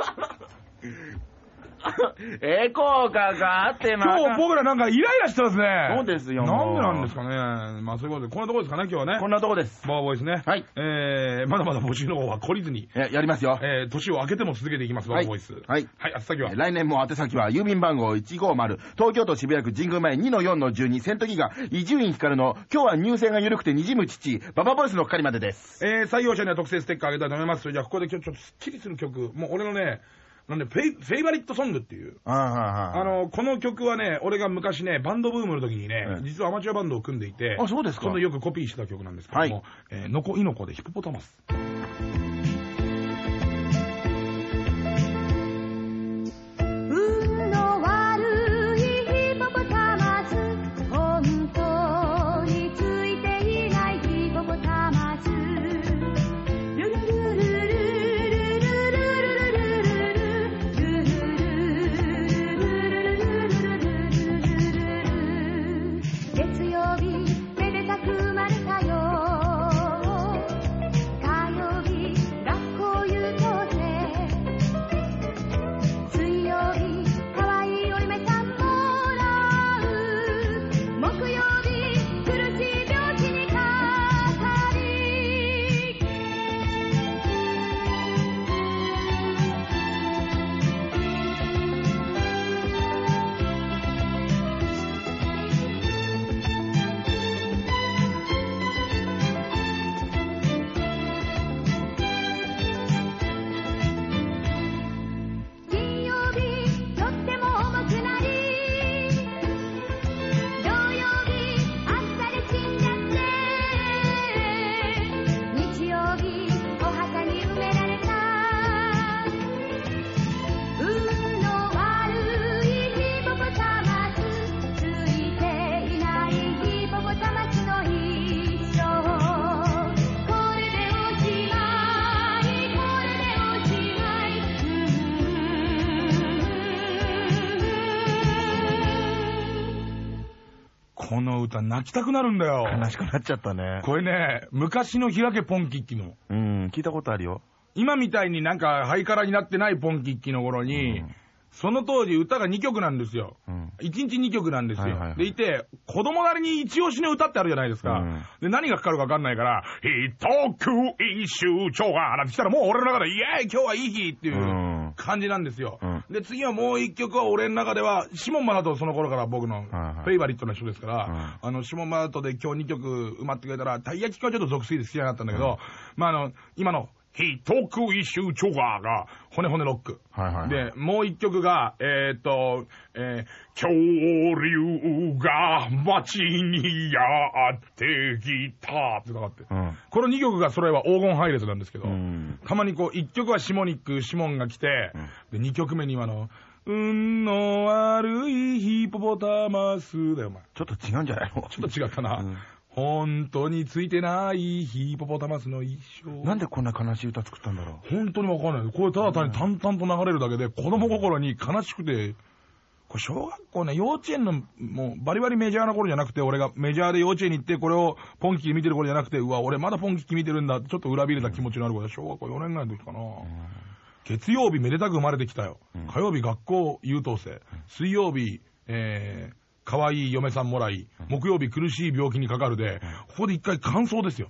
エコーかかってま今日僕らなんかイライラしてますね。そうですよなんでなんですかね。まあそういうことで、こんなところですかね、今日はね。こんなとこです。バーボーイですね。はいえー、まだまだ募集の方は懲りずに、ややりますよ。えー、年を明けても続けていきます、バーボーイス。はいはい、あつ先は？来年も宛先は郵便番号150東京都渋谷区神宮前2-4-12セントギガ伊集院光の今日は入選が緩くてにじむ父ババボイスの係までです。えー、採用者には特製ステッカーあげたいと思います。じゃあ、ここで今日ちょっとスッキリする曲、もう俺のね、なんで、フェイ、フェイバリットソングっていう。あの、この曲はね、俺が昔ね、バンドブームの時にね、ええ実はアマチュアバンドを組んでいて、あそうですかよくコピーした曲なんですけども、はいえーのこいのこでヒポポタマス。この歌泣きたくなるんだよ。悲しくなっちゃったね。これね、昔の開けポンキッキの。うん、聞いたことあるよ。今みたいになんかハイカラになってないポンキッキの頃に、うんその当時歌が2曲なんですよ。うん。1日2曲なんですよ。はいはいはいでいて、子供なりに一押しの歌ってあるじゃないですか。うんで、何がかかるか分かんないから、一区一周長がなんて来たらもう俺の中で、イエーイ今日はいい日っていううん感じなんですよ。うん。で、次はもう1曲は俺の中では、シモンマナトその頃から僕のフはい。ェイバリットな人ですから、あの、シモンマナトで今日2曲埋まってくれたら、たい焼きはちょっと属水で好きじゃなかったんだけど、まああの、今の、一区一周長がが、骨骨ロック。はいはいはい。で、もう一曲が、えーっと、えー恐竜が街にやってきたってのがあって。うん。この2曲がそれは黄金配列なんですけど、うん。たまにこう、1曲はシモニック、シモンが来て、で、2曲目にはあの、運の悪いヒポポタマスだよ、お前。ちょっと違うんじゃないの？ちょっと違ったな。うん本当についてないヒポポタマスの一生。なんでこんな悲しい歌作ったんだろ本当にわかんない。これただ単に淡々と流れるだけで、子供心に悲しくて、これ小学校ね、幼稚園の、もうバリバリメジャーな頃じゃなくて、俺がメジャーで幼稚園に行って、これをポンキキ見てる頃じゃなくて、うわ、俺まだポンキキ見てるんだちょっと裏切れた気持ちのある頃で、小学校4年ぐらいの時かな。月曜日めでたく生まれてきたよ。火曜日学校優等生。水曜日、えー、可愛い嫁さんもらい、木曜日苦しい病気にかかるで、ここで一回感想ですよ。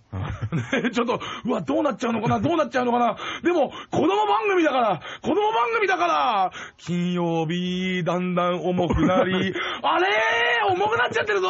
ね ちょっと、うわ、どうなっちゃうのかな、どうなっちゃうのかな？でも、子供番組だから、子供番組だから、金曜日、だんだん重くなり、あれ？ー重くなっちゃってるぞ！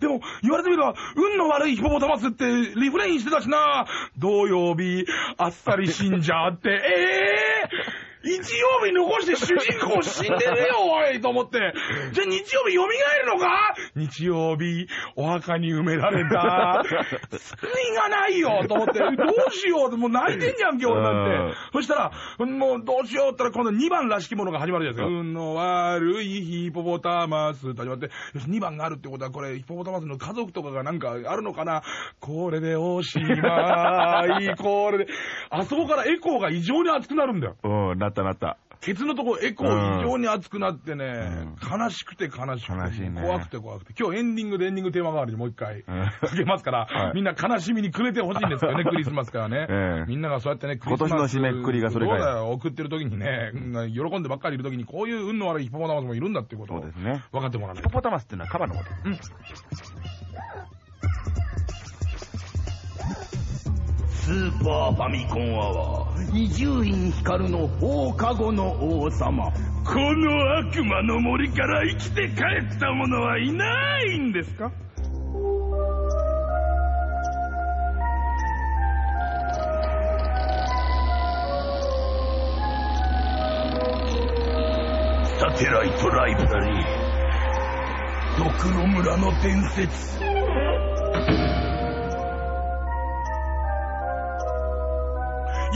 でも、言われてみれば、運の悪いヒポポタマスってリフレインしてたしな。土曜日、あっさり死んじゃって、えー日曜日残して主人公死んでるよ、おいと思って。じゃあ日曜日蘇るのか？日曜日、お墓に埋められた。救いがないよ、と思って。どうしようって、もう泣いてんじゃん、今日なんて。そしたら、もうどうしようって言ったら、今度2番らしきものが始まるじゃないですか。運の悪いヒポポタマスって始まって、よし、2番があるってことは、これ、ヒポポタマスの家族とかがなんかあるのかな？これでおしまい、これで。あそこからエコーが異常に熱くなるんだよ。う。うん、なったなった。ケツのとこエコー非常に熱くなってね、う悲しくて悲しくて、怖くて怖くて、今日エンディングでエンディングテーマ代わりにもう一回うんかけますから、はいみんな悲しみにくれてほしいんですよね、クリスマスからね。ええみんながそうやってね、クリスマス今年の締めくくりがそれかいそうだよ、送ってる時にね、うん喜んでばっかりいる時に、こういう運の悪いヒポポタマスもいるんだっていうことをそうですね。分かってもらわないと。ヒポポタマスっていうのはカバのこと。スーパーファミコンアワー伊集院光の放課後の王様。この悪魔の森から生きて帰った者はいないんですか？サテライトライブラリー。ドクロ村の伝説。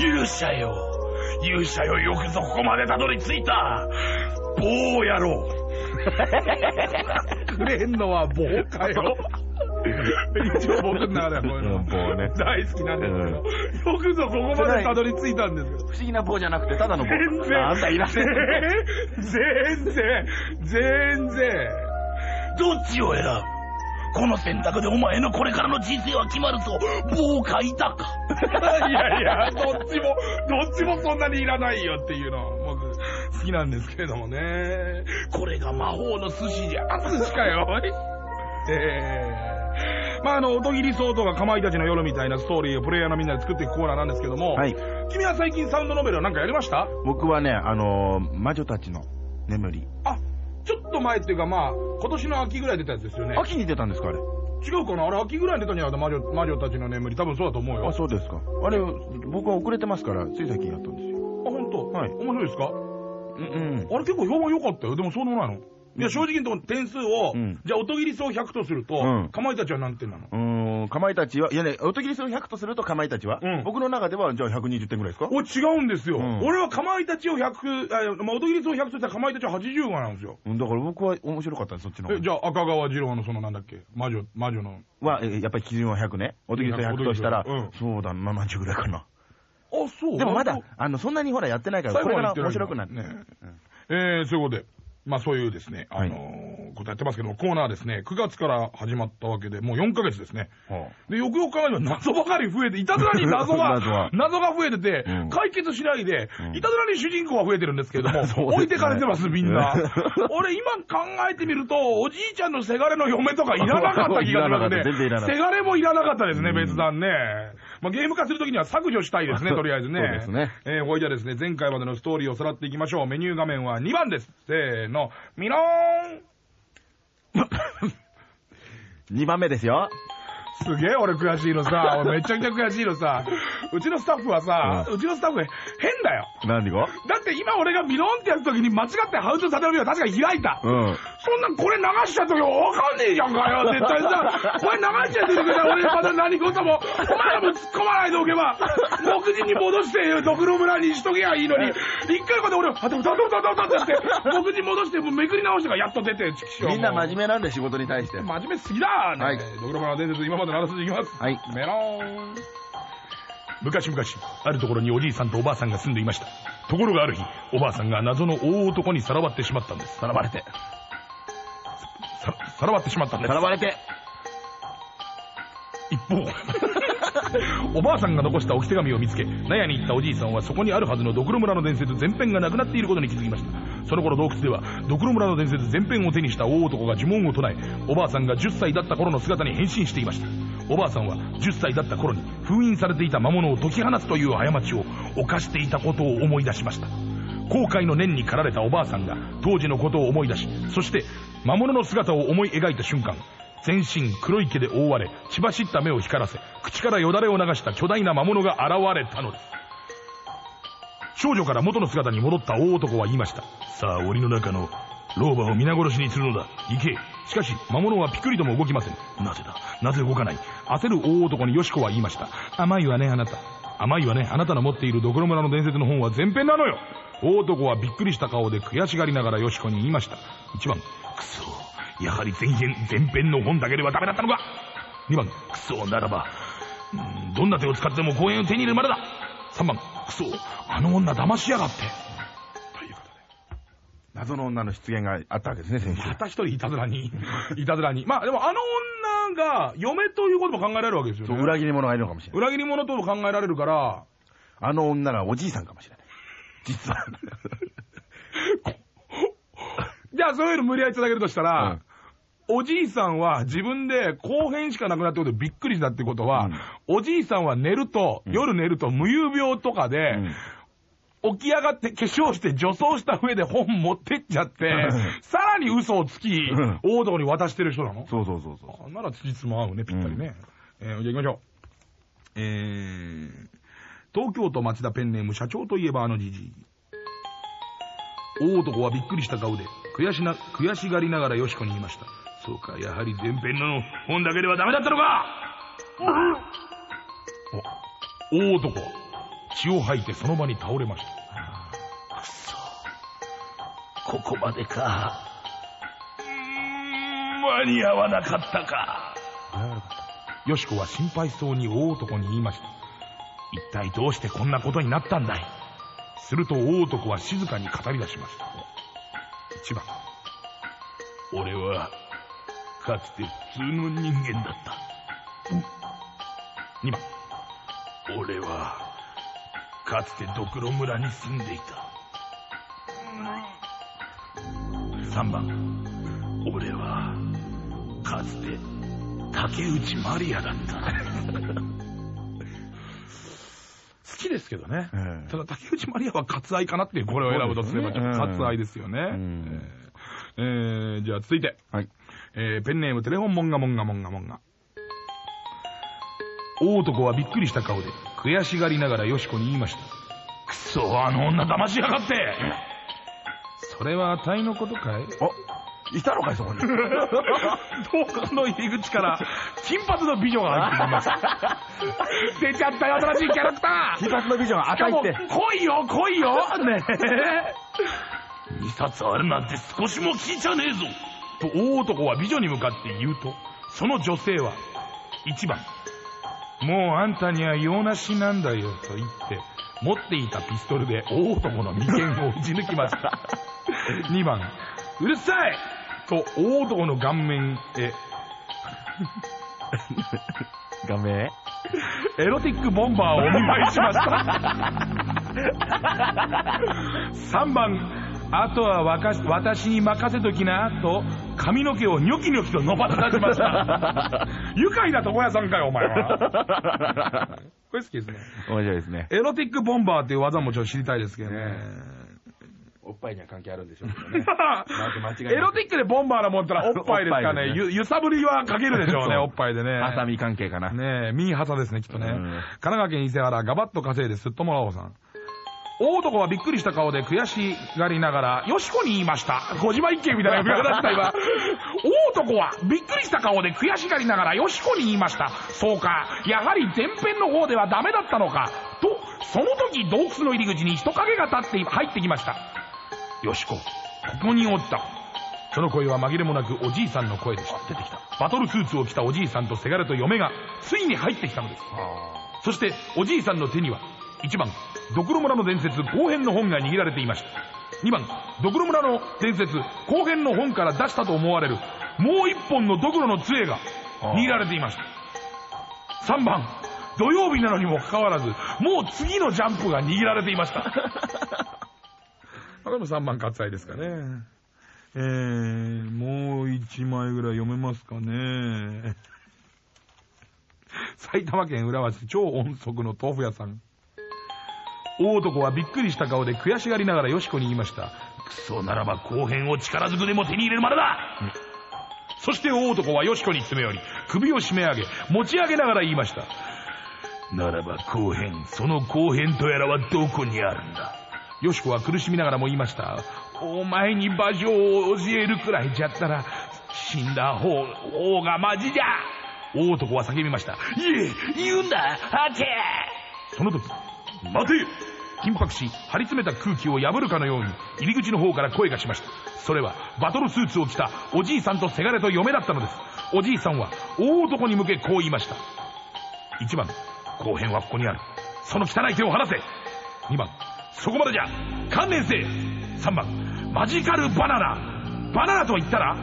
勇者よ。勇者よよくぞここまでたどり着いた。棒野郎くれんのは棒かよ。一応僕の中ではこういうの。うん棒ね。大好きなんですけど、よくぞここまでたどり着いたんですけど不思議な棒じゃなくて、ただの棒。全然。あんたいらない。全然。全然。どっちを選ぶ？この選択でお前のこれからの人生は決まるぞ。棒か板かいやいや、どっちも、どっちもそんなにいらないよっていうの、僕、好きなんですけれどもね。これが魔法の寿司じゃ。寿司かよ。えー、まああの、音切りソーとかかまいたちの夜みたいなストーリーをプレイヤーのみんなで作っていくコーナーなんですけども、はい。君は最近サウンドノベルは何かやりました？僕はね、あのー、魔女たちの眠り。あ、ちょっと前っていうかまあ、今年の秋ぐらい出たやつですよね。秋に出たんですか、あれ。違うかなあれ秋ぐらいに出たんじゃないか魔女、魔女たちの眠り。多分そうだと思うよ。あ、そうですか。あれ、僕は遅れてますから、つい最近やったんですよ。あ、本当？はい面白いですか？うんうん。あれ結構評判良かったよ。でもそうでもないの？いや、正直なところ点数を、うんじゃあ、音切り層100とすると、うんかまいたちは何点なの？うーん、かまいたちは、いやね、音切りする100とするとかまいたちは、うん僕の中では、じゃあ120点ぐらいですか？お、違うんですよ。うん俺はかまいたちを100、あまあ、音切り層100としたらかまいたちは80がなんですよ。うん、だから僕は面白かったです、そっちの方え、じゃあ、赤川次郎のそのなんだっけ？魔女、魔女の。は、えやっぱり基準は100ね。音切りする100としたら、うんそうだ、70ぐらいかな。あ、そう？でもまだあ、あの、そんなにほらやってないから、最これから面白くなって。ねえー、そういうことで。まあそういうですね、あのーことやってますけども、コーナーですね、9月から始まったわけで、もう4ヶ月ですね。はで、よくよく考えれば謎ばかり増えて、いたずらに謎が、謎が増えてて、うん解決しないで、うんいたずらに主人公が増えてるんですけれども、ね置いてかれてます、みんなうん。俺今考えてみると、おじいちゃんのせがれの嫁とかいらなかった気がすねいらなかった全然いらな。かったせがれもいらなかったですね、うん別段ね。まあ、ゲーム化するときには削除したいですね、とりあえずね。そうですね。えー、ほいじゃですね、前回までのストーリーをさらっていきましょう。メニュー画面は2番です。せーの、ミローン 2番目ですよ。すげえ俺悔しいのさ、俺 めちゃくちゃ悔しいのさ、うちのスタッフはさ、うちのスタッフ変だよ。何が？だって今俺がミロンってやつ時に間違ってハウトサテのビを確かに開いた。うん。そんなんこれ流しちゃった時わかんねえじゃんかよ、絶対さ。これ流しちゃってるから俺まだ何事も、お前らも突っ込まないでおけば、目次に戻して、ドクロ村にしとけばいいのに、一回こで俺、あ、でも、だだだだだって目次戻して、もうめくり直してからやっと出て、みんな真面面目なんで仕事に対して。真面目すぎだね。はいドクロ村伝説、今までのあらすじいきます。はい。メロン。昔々、あるところにおじいさんとおばあさんが住んでいました。ところがある日、おばあさんが謎の大男にさらわってしまったんです。さらわれて。さ、さらわってしまったんですさら。われて。一方、おばあさんが残した置き手紙を見つけ、納屋に行ったおじいさんはそこにあるはずのドクロ村の伝説全編がなくなっていることに気づきました。その頃洞窟では、ドクロ村の伝説全編を手にした大男が呪文を唱え、おばあさんが10歳だった頃の姿に変身していました。おばあさんは10歳だった頃に封印されていた魔物を解き放つという過ちを犯していたことを思い出しました。後悔の念に駆られたおばあさんが当時のことを思い出し、そして魔物の姿を思い描いた瞬間、全身黒い毛で覆われ、血走った目を光らせ、口からよだれを流した巨大な魔物が現れたのです。少女から元の姿に戻った大男は言いました。さあ、檻の中の老婆を皆殺しにするのだ。行け。しかし、魔物はピクリとも動きません。なぜだ？なぜ動かない？焦る大男によしこは言いました。甘いわね、あなた。甘いわね、あなたの持っているドクロ村の伝説の本は全編なのよ。大男はびっくりした顔で悔しがりながらよしこに言いました。1番、くそ、やはり前編、前編の本だけではダメだったのか。2番、くそ、ならば、どんな手を使っても公園を手に入れるまでだ。3番、くそ、あの女騙しやがって。ということ謎の女の出現があったわけですね、先週。また一人いたずらに、いたずらに。まあでもあの女が嫁ということも考えられるわけですよそう、ね。裏切り者がいるのかもしれない。裏切り者とも考えられるから、あの女がおじいさんかもしれない。実は。じゃあそういうの無理やり繋げるとしたら、おじいさんは自分で後編しかなくなってことでびっくりしたってことは、おじいさんは寝ると、夜寝ると無遊病とかで、起き上がって化粧して女装した上で本持ってっちゃって、さらに嘘をつき、ん大男に渡してる人なの？そうそうそうそう。あなら辻褄合うね、ぴったりね。えーじゃあ行きましょう。えー、東京都町田ペンネーム社長といえばあのじじい。大男はびっくりした顔で、悔しな、悔しがりながらよしこに言いました。そうか、やはり前編の本だけではダメだったのかお大男は血を吐いてその場に倒れました。くそ。ここまでか。うーん間に合わなかったか。よしこは心配そうに大男に言いました。一体どうしてこんなことになったんだいすると大男は静かに語り出しました。一番、俺は、かつて普通の人間だった。二番、俺は、かつてドクロ村に住んでいた。三番、俺は、かつて、竹内まりやだった。好きですけどね。ええただ竹内まりやは割愛かなっていうこれを選ぶとすれば、割愛ですよね。んえーえーじゃあ続いて、はい。えーペンネームテレフォンモンガモンガモンガモンガ。大男はびっくりした顔で、悔しがりながらよしこに言いました。くそ、あの女騙しやがってそれはあたいのことかい？お、いたのかい、そこに。洞窟の入り口から、金髪の美女が入ってきました。出ちゃったよ、新しいキャラクター金髪のビジョンしかも、赤いって。来いよ、来いよね 二冊あるなんて少しも聞いちゃねえぞえ。と、大男は美女に向かって言うと、その女性は、1番、もうあんたには用なしなんだよ、と言って、持っていたピストルで大男の眉間を撃ち抜きました。2番、うるさいと大男の顔面へ、画面エロティックボンバーをお見舞いしました。3番、あとはわか私に任せときな、と髪の毛をニョキニョキと伸ばし出しました。愉快な床屋さんかよ、お前は。これ好きですね。面白いですね。エロティックボンバーっていう技もちょっと知りたいですけどね。おっぱいには関係あるんでしょうけどね。エロティックでボンバーなもんったらおっぱいですかね。揺さぶりはかけるでしょうね、おっぱいでね。ハサミ関係かな。ねえ、ミーハサですね、きっとね。うん神奈川県伊勢原、ガバッと稼いですっともらおうさん。大男はびっくりした顔で悔しがりながら、よしこに言いました。小島一軒みたいな呼び方だった今。大男はびっくりした顔で悔しがりながら、よしこに言いました。そうか、やはり前編の方ではダメだったのか。と、その時洞窟の入り口に人影が立って入ってきました。よしこ、ここにおった。その声は紛れもなくおじいさんの声でした。出てきた。バトルスーツを着たおじいさんとせがれと嫁が、ついに入ってきたのです。そして、おじいさんの手には、1番、ドクロ村の伝説後編の本が握られていました。2番、ドクロ村の伝説後編の本から出したと思われる、もう1本のドクロの杖が握られていました。3番、土曜日なのにもかかわらず、もう次のジャンプが握られていました。これも3番割愛ですかね。えー、もう1枚ぐらい読めますかね。埼玉県浦和市超音速の豆腐屋さん。大男はびっくりした顔で悔しがりながらよしこに言いました。クソならば後編を力ずくでも手に入れるまでだそして大男はよしこに詰め寄り、首を締め上げ、持ち上げながら言いました。ならば後編、その後編とやらはどこにあるんだよしこは苦しみながらも言いました。お前に馬上を教えるくらいじゃったら、死んだ方、方がマジじゃ大男は叫びました。いえ、言うんだはてその時、待て緊迫し、張り詰めた空気を破るかのように、入り口の方から声がしました。それは、バトルスーツを着たおじいさんとせがれと嫁だったのです。おじいさんは、大男に向けこう言いました。1番、後編はここにある。その汚い手を離せ !2 番、そこまでじゃ観念せ !3 番、マジカルバナナ。バナナと言ったら？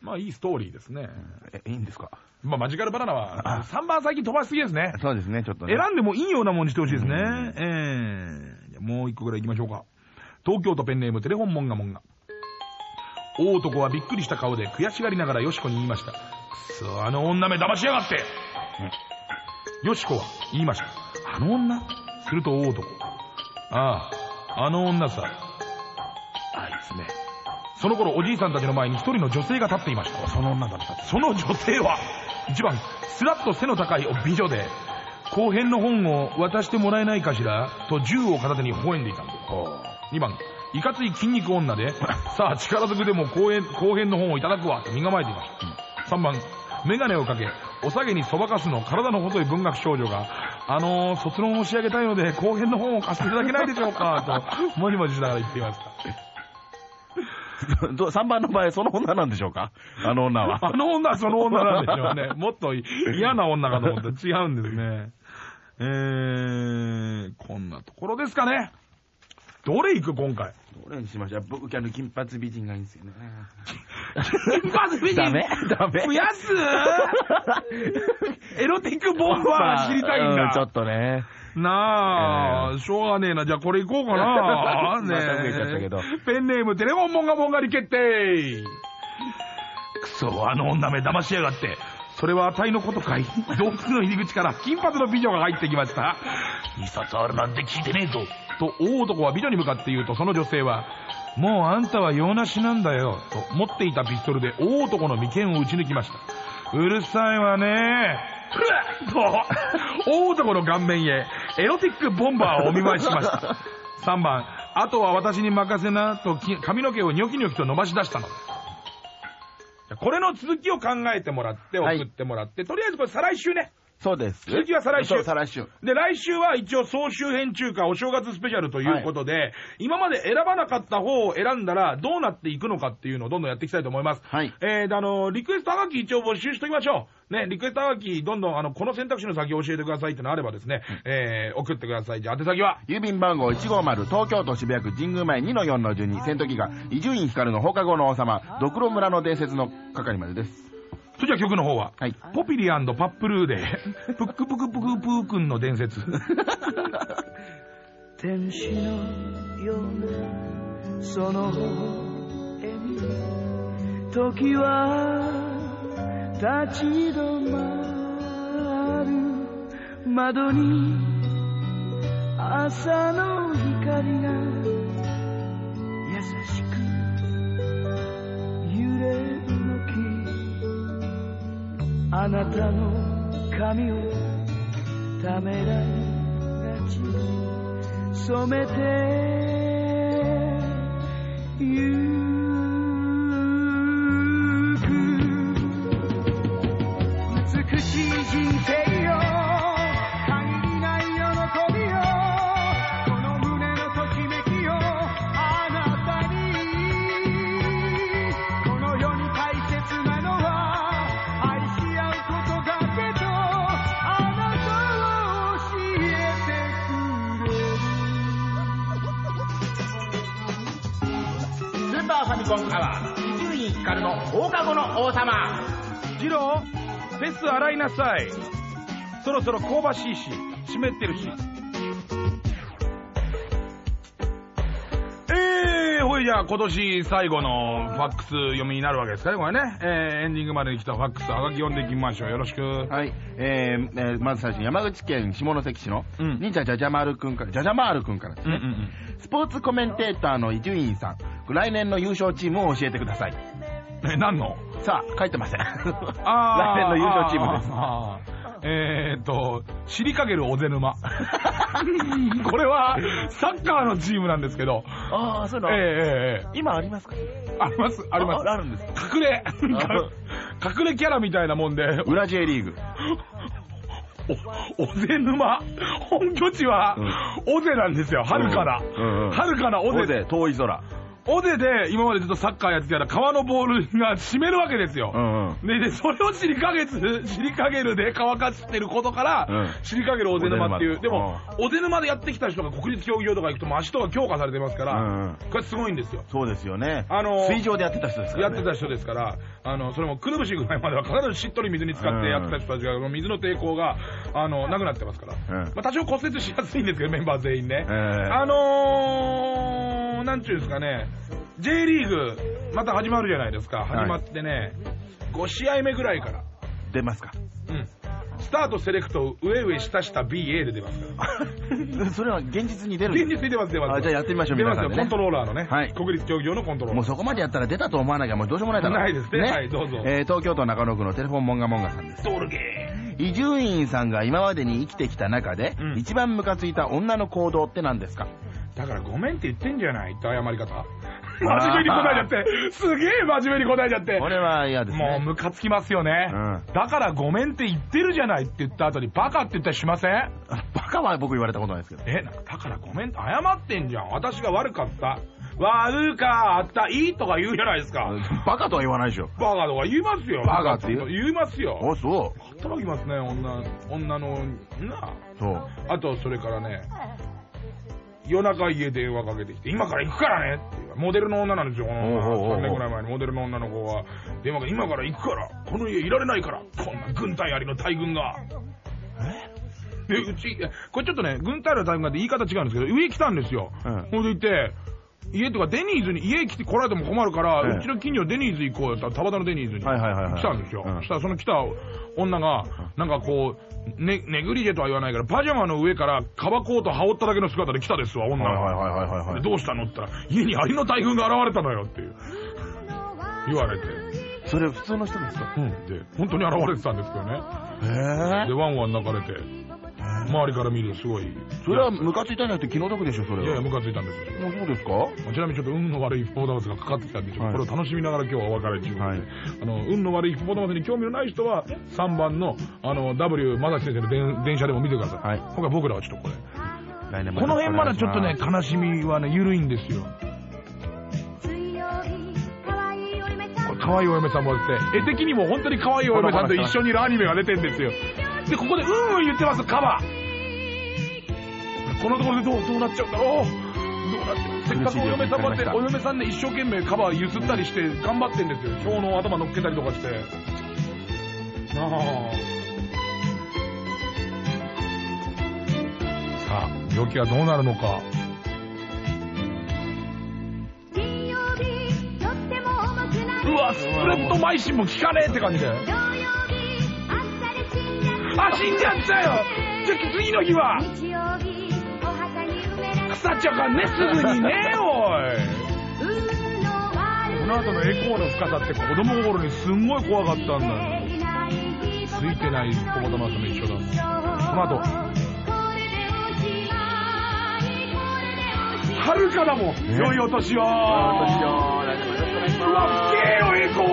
まあいいストーリーですね。え、いいんですか？まあマジカルバナナは、3番最近飛ばしすぎですね。そうですね、ちょっとね。選んでもいいようなもんにしてほしいですね。ええじゃあもう一個ぐらい行きましょうか。東京都ペンネームテレフォンモンガモンガ。大男はびっくりした顔で悔しがりながらよしこに言いました。くそ、あの女め騙しやがって。よしこは言いました。あの女？すると大男。ああ、あの女さ。あいつね。その頃おじいさんたちの前に一人の女性が立っていました。その女だった。その女性は、一番、スラッと背の高い美女で、後編の本を渡してもらえないかしらと銃を片手に微笑んでいたんです。2番、いかつい筋肉女で、さあ力ずくでも後編後編の本をいただくわと身構えていました。3番、メガネをかけ、お下げにそばかすの体の細い文学少女が、あのー、卒論を仕上げたいので後編の本を貸していただけないでしょうかと、もじもじしながら言っていました。ど3番の場合、その女なんでしょうか？あの女は。あの女はその女なんでしょうね。もっと嫌な女かと思ったら違うんですね。えー、こんなところですかね。どれ行く今回？どれにしましょう？僕、あの、金髪美人がいいんですよね。金髪美人？ダメダメ増やす？エロティックボンバー知りたいんだ。うちょっとね。なあ、しょうがねえな。じゃあこれ行こうかな。ねえペンネームテレフォンモンガモンガリ決定くそ、あの女め騙しやがって。それは値のことかい洞窟の入り口から金髪の美女が入ってきました。一冊あるなんて聞いてねえぞ。と大男は美女に向かって言うとその女性は、もうあんたは用なしなんだよ。と持っていたピストルで大男の眉間を撃ち抜きました。うるさいわねふわっと、大男の顔面へエロティックボンバーをお見舞いしました。3番、あとは私に任せな、とき髪の毛をニョキニョキと伸ばし出したのこれの続きを考えてもらって、はい送ってもらって、とりあえずこれ再来週ね。そうです。続きは再来週再来週。で、来週は一応総集編中華お正月スペシャルということで、今まで選ばなかった方を選んだらどうなっていくのかっていうのをどんどんやっていきたいと思います。はいえー、で、あの、リクエストはがき一応募集しておきましょう。ね、リクエストはがきどんどんあの、この選択肢の先を教えてくださいってのあればですね、えー、送ってください。じゃあ宛先は？郵便番号150東京都渋谷区神宮前2-4-12戦闘機が伊集院光の放課後の王様ドクロ村の伝説の係までですそれじゃあ曲の方は、はいポピリパップルーで、プックプクプクプーくんの伝説。天使のようなその微笑み時は立ち止まる窓に朝の光あなたの髪をためらいがち染めてゆくス洗いなさい。そろそろ香ばしいし、湿ってるし。えー、ほいじゃあ今年最後のファックス読みになるわけですかね、これね。えー、エンディングまでに来たファックス、はがき読んでいきましょう。よろしく。はい、えーえーまず最初に山口県下関市の、うん忍者じゃじゃまるくんから、じゃじゃまるくんからですね、うんうんうん。スポーツコメンテーターの伊集院さん、来年の優勝チームを教えてください。え、何の？さあ、書いてません。来あー 年の優勝チームです。あーえーっと、シリカゲル小瀬沼。これは、サッカーのチームなんですけど、ああ、そういうええええええ今ありますか？あります、あります。ああるんです隠れ、隠れキャラみたいなもんで、裏 J リーグ。お、尾瀬沼、本拠地は、尾瀬なんですよ、はるかなうんうん。はるかな尾瀬。尾瀬、遠い空。尾でで今までずっとサッカーやってたら川のボールが締めるわけですよ。うんうん。で、で、それをシリカゲツ、シリカゲルで乾かしてることから、うんシリカゲルおぜ沼っていう、おでも、おぜ沼でやってきた人が国立競技場とか行くと、足とか強化されてますから、うんうんこれすごいんですよ。そうですよね。あの水上でやってた人ですからね。やってた人ですから、あの、それもくるぶしぐらいまでは必ずしっとり水に使ってやってた人たちが、水の抵抗が、あの、なくなってますから。うんまあ、多少骨折しやすいんですけど、メンバー全員ね。ええあのー、なんちゅうんですかね、J リーグ、また始まるじゃないですか。い始まってね、5試合目ぐらいから。出ますかうん。スタート、セレクト、上上、下下、BA で出ますから。それは現実に出る現実に出ます、出ます。あじゃあやってみましょう出ますよ、皆さんでねコントローラーのね。はい国立競技場のコントローラー。もうそこまでやったら出たと思わなきゃもうどうしようもないだろないですねはいどうぞえー東京都中野区のテレフォンモンガモンガさんです。ドルゲ伊集院さんが今までに生きてきた中で、うん一番ムカついた女の行動って何ですか？ー。だからごめんって言ってんじゃない？って謝り方。真面目に答えちゃって。すげえ真面目に答えちゃって。これは嫌ですね。もうムカつきますよね、うんだからごめんって言ってるじゃないって言った後にバカって言ったりしません？バカは僕言われたことないですけど。え、なんかだからごめんって謝ってんじゃん。私が悪かった。悪かった。いいとか言うじゃないですか。バカとは言わないでしょ。バカとか言いますよ。バカって言う？言いますよ。あ、そう。働きますね、女、女の、なそう。あ。あと、それからね、夜中家電話かけてきて、今から行くからねっていう。モデルの女なんですよ、この女。おうおうおうおう3年ぐらい前にモデルの女の子は、電話が今から行くから、この家いられないから、こんな軍隊ありの大軍が。え？で、うち、これちょっとね、軍隊の大軍がって言い方違うんですけど、上来たんですよ。うんほんで行って、家とかデニーズに、家来て来られても困るから、ええうちの近所デニーズ行こうよって、田端のデニーズに。来たんですよ。うんそしたらその来た女が、なんかこう、ね、ネグリジェとは言わないから、パジャマの上からカバコート羽織っただけの姿で来たですわ、女が。はいはいはいはいはいでどうしたのって言ったら、家にアリの大群が現れたのよっていう、言われて。それ普通の人ですかうん。で、本当に現れてたんですけどね。へで、ワンワン泣かれて、周りから見るとすごい。それはムカついたんじゃなくて気の毒でしょ、それは。いやいや、ムカついたんですよ。もうそうですか？ちなみにちょっと運の悪いヒッポポタマスがかかってきたんで、ちょっとはいこれを楽しみながら今日はお別れ中で、はいあの、運の悪いヒッポポタマスに興味のない人は、3番の、あの、W まさき先生の電電車でも見てください。はい今回僕らはちょっとこれ。来年もこの辺まだちょっとね悲しみはね、緩いんですよ。可愛いお嫁さんこれ可愛いお嫁さんもって、絵的にも本当に可愛いお嫁さんと一緒にいるアニメが出てんですよ。で、ここでうんうん言ってます、カバこのところでどう、どうなっちゃうんだろうどうなっちゃうせっかくお嫁さんって、お嫁さんね、一生懸命カバーゆすったりして頑張ってんですよ。今日の頭乗っけたりとかして。なあ。さあ、病気はどうなるのか。金曜日とっても重くなるうわ、スプレッド邁進も効かねえって感じで。土曜日あ死んじゃあ、死んじゃったよじゃあ次の日は埋められ腐っちゃうからね、すぐにね、おい。この後のエコーの深さって子供心にすんごい怖かったんだよ。ついてないヒポポタマスも一緒だ。この後、はるかだもん、良いお年を。うわ、すげえよ、エコ